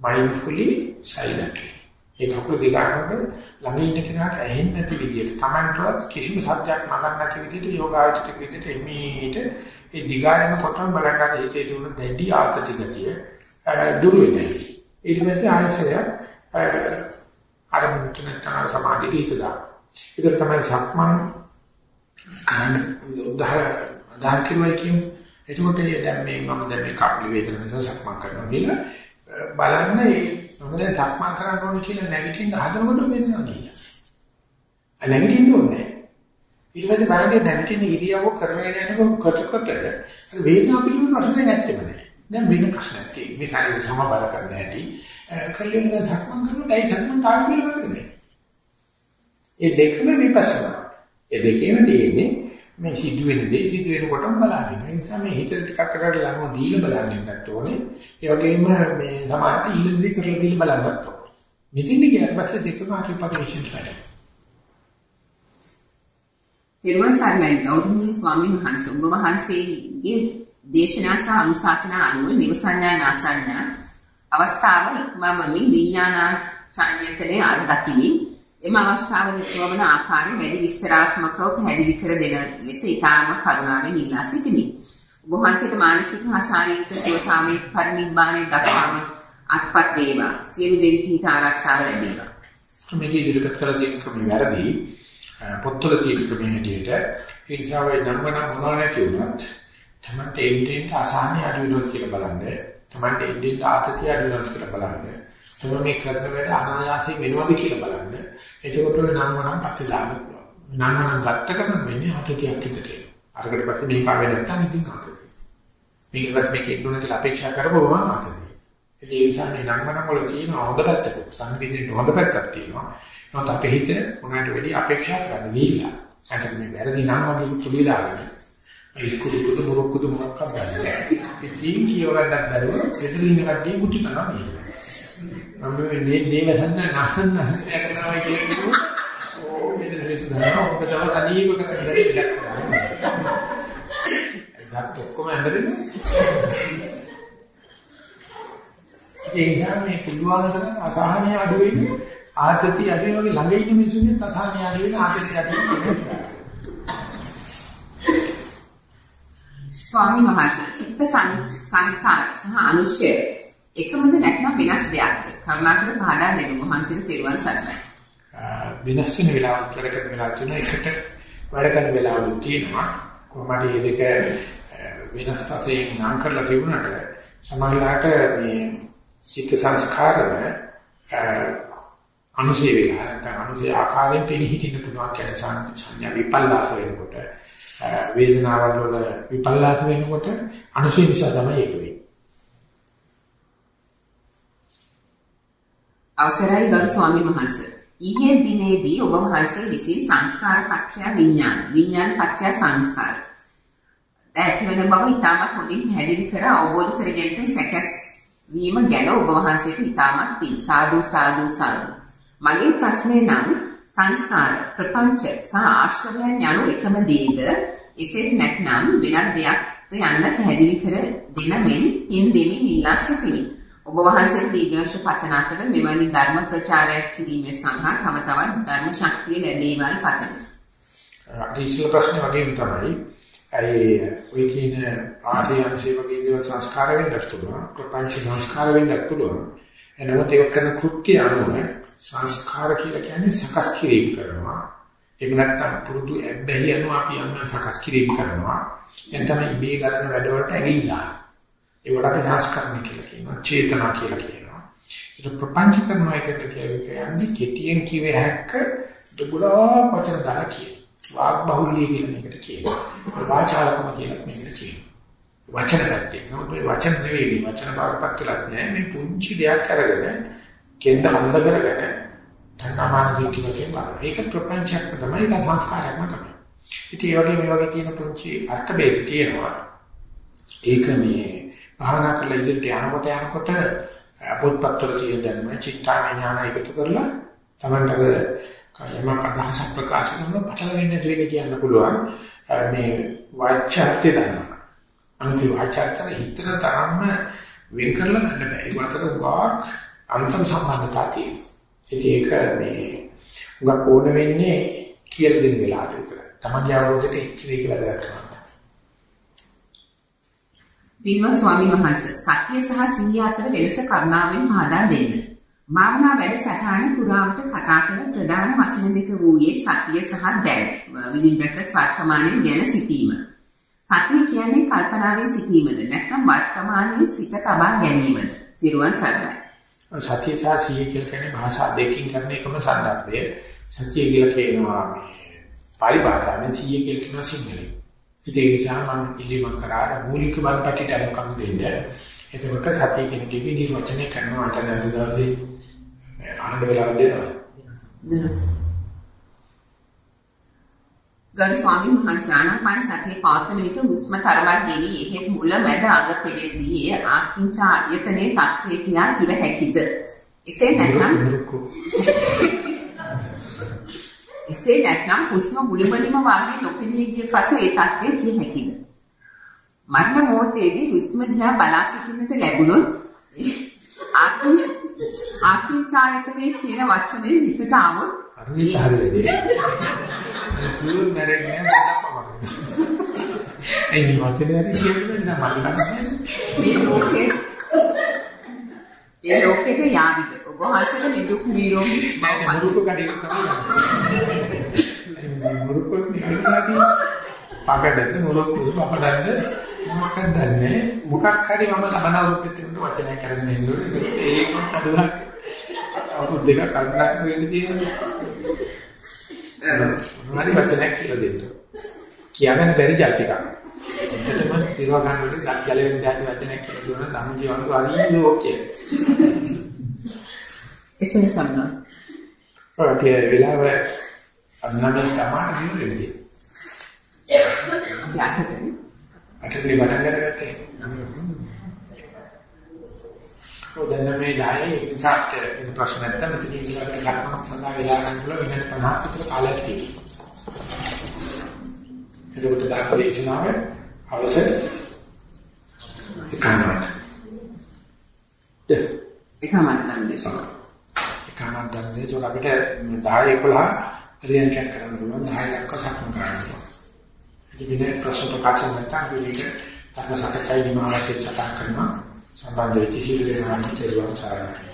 mindfully silently. ඒ කකුල දිගාගෙන ළඟ ඉන්න කෙනාට ඇහෙන්නේ නැති විදිහට Tamanටවත් කිසිම සත්‍යයක් නගන්න නැති විදිහට යෝගාචිත විදිහට එමීට ඒ දිගාගෙන කොටම බලන්න හිතේ තිබුණ දැඩි ආතති ගතිය දුරු වෙනවා. ඊට පස්සේ ආයසය අර මුතුන තන සමාධි දීතදා. ඒක තමයි සක්මන් කරන්න උදාහරණ උදාහරණ කිව්වයි කියන්නේ. එතකොට දැන් මේ මම දැන් මේ කප්ලි වේදන නිසා සක්මන් කරනවා කියලා බලන්න මේ මම දැන් සක්මන් කරන්න ඕනේ කියලා නැගිටින්න හදනකොට වෙනවා නේද? අ නැගිටින්න ඕනේ. ඊට පස්සේ බලන්නේ නැගිටින ඉරියව්ව කරගෙන යනකොට කොට කොට වේදනාව පිළිබඳ ප්‍රශ්නයක් නැත්තේ නෑ. දැන් වෙන ප්‍රශ්නයක් තියෙන්නේ. මේ කාර්ය සමබර කරන්න ඇති. කල්ලියෙන් සක්මන් කරනකොට ඒ සක්මන් තාම කියලා බලන්නේ. ඒ දෙකම විපස්සනා. ඒ දෙකේම තියෙන්නේ මේ සිදුවෙන දේ සිදුවෙනකොටම බලන්න. ඒ නිසා මේ හිත ටිකක් අකට ළඟම දීලා බලන්න ඉන්නත් ඕනේ. ඒ වගේම මේ සමාජයේ ඉල්ලදී කරලා දීලා බලන්නත් ඕනේ. මෙතින් ගියාට පස්සේ දෙකම අට පරිශීලන කරන්න. තිරුවන් සරණයි ගෞරවනීය ස්වාමීන් වහන්සේ ඔබ වහන්සේගේ දේශනා සහ අනුශාසනා අනුව නිවසඤ්ඤා නාසඤ්ඤා අවස්ථාව ඉක්මවමින් විඥානා සංයතනේ අත්දකිමින් එම අවස්ථාවේදී ප්‍රවණ ආකාරය වැඩි විස්තරාත්මකව පැහැදිලි කර දෙන ලෙස ඊටාම කරුණාවෙන් ඉල්ලා සිටිමි. ඔබ වහන්සේට මානසික හා ශාරීරික සුවතාවේ පරිනිබ්බාණය දක්වාම අත්පත් වේවා. සියලු දෙවි පිට ආරක්ෂාව ලැබේවා. මේක ඉදිරිපත් කළ තියෙන ක්‍රම වැරදි. පොත්වල තියෙන ක්‍රමයේ හැටියට ඒ නිසා වෙයි නම් නම් මොනවා නැති වුණත් තමන්ට එන්ටෙන්ට අසහනය අඩු වෙනවා කියලා බලන්න. තමන්ට එන්ටෙන්ට ආතතිය අඩු වෙනවා කියලා බලන්න. තමන් මේ කරන වැඩ අනායාසයෙන් වෙනවද කියලා බලන්න. එතකොට ඔය නම් වනම් පස්සේ දාන්න පුළුවන්. නම් වනම් ගත්ත කරන වෙන්නේ හතතියක් හිතට එනවා. අරකට පස්සේ මේක ආවේ නැත්තම් ඉතින් හතතිය. මේකවත් මේක ඉක්ුණ කියලා අපේක්ෂා කරපුවම හතතිය. ඒ නිසා මේ නම් වනම් වල තියෙන හොඳ පැත්තක සංවිධිත හොඳ පැත්තක් තියෙනවා. නමුත් අපේ හිත මොනකට වැඩි අපේක්ෂා කරන්න දීලා. අකට මේ වැරදි නම් වගේ පුදුලාගෙන ඒ කුඩු කුඩු මොරක් කුඩු මොරක් කරන්නේ. ඉතින් කියවන්නත් බැරුව එදිරින් කඩේ මුටි කරනවා නේද? මම මේ දේවසන්න නැසන්න කරනවා කියන්නේ ඕ මෙතන විසඳනවා ඔබ තව අනීව කරන්නේ ඉලක්ක. ඒත් ඔක්කොම ඇඳගෙන ඒ කියන්නේ පුළුවන් තරම් අසහනය අඩු වෙන්නේ ආතති අඩු වගේ ළඟ ඉන්න මිනිස්සුන්ගේ තථානිය අඩු වෙන ආතති අඩු වෙනවා. ස්වාමීන් වහන්සේ චිත්ත සංස්කාර සහ අනුශය එකමද නැත්නම් වෙනස් දෙයක්ද? කරුණාකර පහදා දෙන්න මහන්සියට තෙරුවන් සරණයි. වෙනස් වෙන වෙලාවල් කරකට වෙලා තියෙන එකට වැඩ කරන වෙලාවලු තියෙනවා. කොහොමද මේ දෙක වෙනස් අතරින් නම් කරලා තිබුණාට සමහරලාට මේ චිත්ත සංස්කාරම අනුසය වෙලා නැත්නම් අනුසය ආකාරයෙන් පිළිහිටින්න පුළුවන් කියන සංඥා විපල්ලාස වෙනකොට වේදනාවල් වල විපල්ලාස වෙනකොට අනුසය නිසා තමයි ඒක වෙන්නේ. අවසරයි ගරු ස්වාමීන් වහන්සේ. ඊයේ දිනේදී ඔබ වහන්සේ විසින් සංස්කාර පත්‍ය විඥාන විඥාන පත්‍ය සංස්කාර. ඇතිවන බව ඉතාමත් හොඳින් පැහැදිලි කර අවබෝධ කර ගැනීමට සැකස් වීම ගැන ඔබ වහන්සේට ඉතාමත් පින් සාදු සාදු සාදු. මගේ ප්‍රශ්නේ නම් සංස්කාර ප්‍රපංච සහ ආශ්‍රවයන් යනු එකම දේද? එසේත් නැත්නම් වෙනත් දෙයක්ද යන්න පැහැදිලි කර දෙන මෙන් පින් දෙමින් ඉල්ලා සිටිමි. ඔබ වහන්සේට දීර්ඝාෂ පතන අතර මෙවැනි ධර්ම ප්‍රචාරයක් කිරීමේ සඳහා තව තවත් ධර්ම ශක්තිය ලැබේවායි පතමි. අදීසල ප්‍රශ්නේ වගේම තමයි. ඒ ඔය කියන ආදී අංශේ වගේ දේවල් සංස්කාර වෙන්නත් පුළුවන්. ප්‍රපංච සංස්කාර වෙන්නත් පුළුවන්. එනමුත් ඒක කරන කෘත්‍ය අනුව සංස්කාර කියලා කියන්නේ සකස් කිරීම කරනවා. එහෙම නැත්නම් පුරුදු ඇබ්බැහි අනුව අපි යම් සකස් කිරීම කරනවා. එතන ඉබේ ගන්න වැඩවලට ඇගිලා. ඒවට අපි සංස්කරණය කියලා කියනවා. චේතනා කියලා කියනවා. ඒක ප්‍රපංච කරනවා එකට කියන්නේ කෙටියෙන් කිවේ හැක්ක දුබලා වචන දාලා කියනවා. වාග් බහුල්‍ය කියලා මේකට කියනවා. වාචාලකම කියලා මේකට කියනවා. වචන පැත්තේ. නමුත් මේ වචන නෙවෙයි වචන බාරපත් වෙලක් නෑ. මේ පුංචි දෙයක් අරගෙන කෙන්ද හඳ කරගෙන තණ්හාමාන දිටි වශයෙන් බලන. ඒක ප්‍රපංචයක් තමයි ඒක සංස්කාරයක්ම තමයි. ඉතින් ඒ වගේ මේ වගේ තියෙන පුංචි අර්ථ බේද තියෙනවා. ඒක මේ භාවනා කරලා ඉදිරියට යනකොට යනකොට පොත්පත්වල තියෙන දැනුම චිත්තාන ඥාන එකතු කරලා තමන්ට යමක් අදහසක් ප්‍රකාශ කරන පටල වෙන්නේ නැති එක කියන්න පුළුවන් මේ වාචාර්ථය දන්නවා. අනිත් වාචාර්ථය හිතන තරම්ම වෙන් කරලා ගන්න බෑ. ඒක අතර වාක් අන්තර් සම්බන්ධතාව තියෙනවා. ඒක මේ උගක් ඕන වෙන්නේ කියලා දෙන වෙලාවට විතර. තමන්ගේ අවබෝධයට ඉච්ච දෙයක් වැඩ කරනවා. පින්වත් ස්වාමීන් වහන්සේ සත්‍ය සහ සිහිය අතර වෙනස කරුණාවෙන් පහදා දෙන්න. භාවනා වැඩසටහන පුරාවට කතා කරන ප්‍රධාන වචන දෙක වූයේ සත්‍ය සහ දැන්. within brackets වර්තමානයේ ගැන සිටීම. සත්‍ය කියන්නේ කල්පනාවෙන් සිටීමද නැත්නම් වර්තමානයේ සිත තබා ගැනීමද? තිරුවන් සරණයි. සත්‍ය සහ සිහිය කියන්නේ භාෂා දෙකකින් කරන එකම සම්බන්ධය. සත්‍ය කියලා කියනවා මේ පාලි භාෂාවෙන් සිහිය කියලා කියන සිංහලෙන්. ඉතින් ඒ නිසා මම ඉල්ලීමක් කරා මූලික වල්පටිට අනුකම් දෙන්න. එතකොට සතිය දෙකේ නිර්වචනය කරනවා අතන අදලාදී ආනන්ද වෙලාව දෙනවා. ගරු ස්වාමීන් වහන්සේ ආනාපාන සතිය පවත්වන විට හුස්ම තරමක් ගෙවි එහෙත් මුල මැද අග පෙරෙද්දී එය ආකින්චා ආයතනයේ තත්ත්වයේ කියා කිව හැකිද? එසේ නැත්නම් එසේ නැත්නම් හුස්ම මුළුමනින්ම වාගේ නොපෙනී ගිය පසු ඒ තත්ත්වයේ කිය හැකිද? මරණ මොහොතේදී හුස්ම දිහා බලා සිටින්නට ලැබුණොත් ආකින්ච ආකින්චායතනයේ කියන වචනේ හිතට ආවොත් හරි හරි සූර් මැරෙන්නේ නැහැ ඒ නිවතේ හරි කියන්නේ නෑ මට මේ ලෝකේ ඒ ලෝකෙට යාවිද වහන්සේට නිදුක් නිරෝගී බව මුරුක කඩේ තමයි මුරුක නිකන්ලාදී පාකඩෙත් මුරුක අපඩන්න මොකක්ද දන්නේ මොකක් හරි මම ලබන අවුරුද්දේ තියෙන වචනය කරගෙන ඉන්නවා ඒක අදුරක් අවුරුදු දෙකක් කල්පනා කරගෙන තියෙනවා හරි වචනයක් කියලා දෙන්න. කියන්න බැරි જાතිකක්. එතනම තිරව ගන්නකොට ගැල වෙන જાති වචනයක් කියලා දුන්නා ධම්ම ජීවන්ත වගේ ඕකේ. එතන සම්නස්. ඔය කිය වෙලාව අන්නම තමයි නිරෙන්නේ. අපි අහතනේ. අටේ වටන් කරගත්තේ. දැන් මේ ඩායේ ඉස්සත් ප්‍රශ්න නැත්නම් මෙතන ඉඳලා ගන්න සඳහා වෙලා ගන්න පුළුවන් වෙන 50ක් විතර කාලයක් තියෙනවා. එතකොට ධර්ම දේශනාව අවසන් එකමත්. එකමත් ධර්ම දේශනාව. එකමත් ධර්ම දේශනාව අපිට 10 11 රියන්කම් කරන්න පුළුවන් 10 ලක්ක සක්ම කරන්න පුළුවන්. ඉතින් ප්‍රශ්න ප්‍රකාශ නැත්නම් මේක ධර්ම සාකච්ඡාවේ නිමාවශයෙන් සටහන් කරනවා. සම්බන්ධ වෙච්ච සියලු දෙනාට තෙරුවන් සරණයි.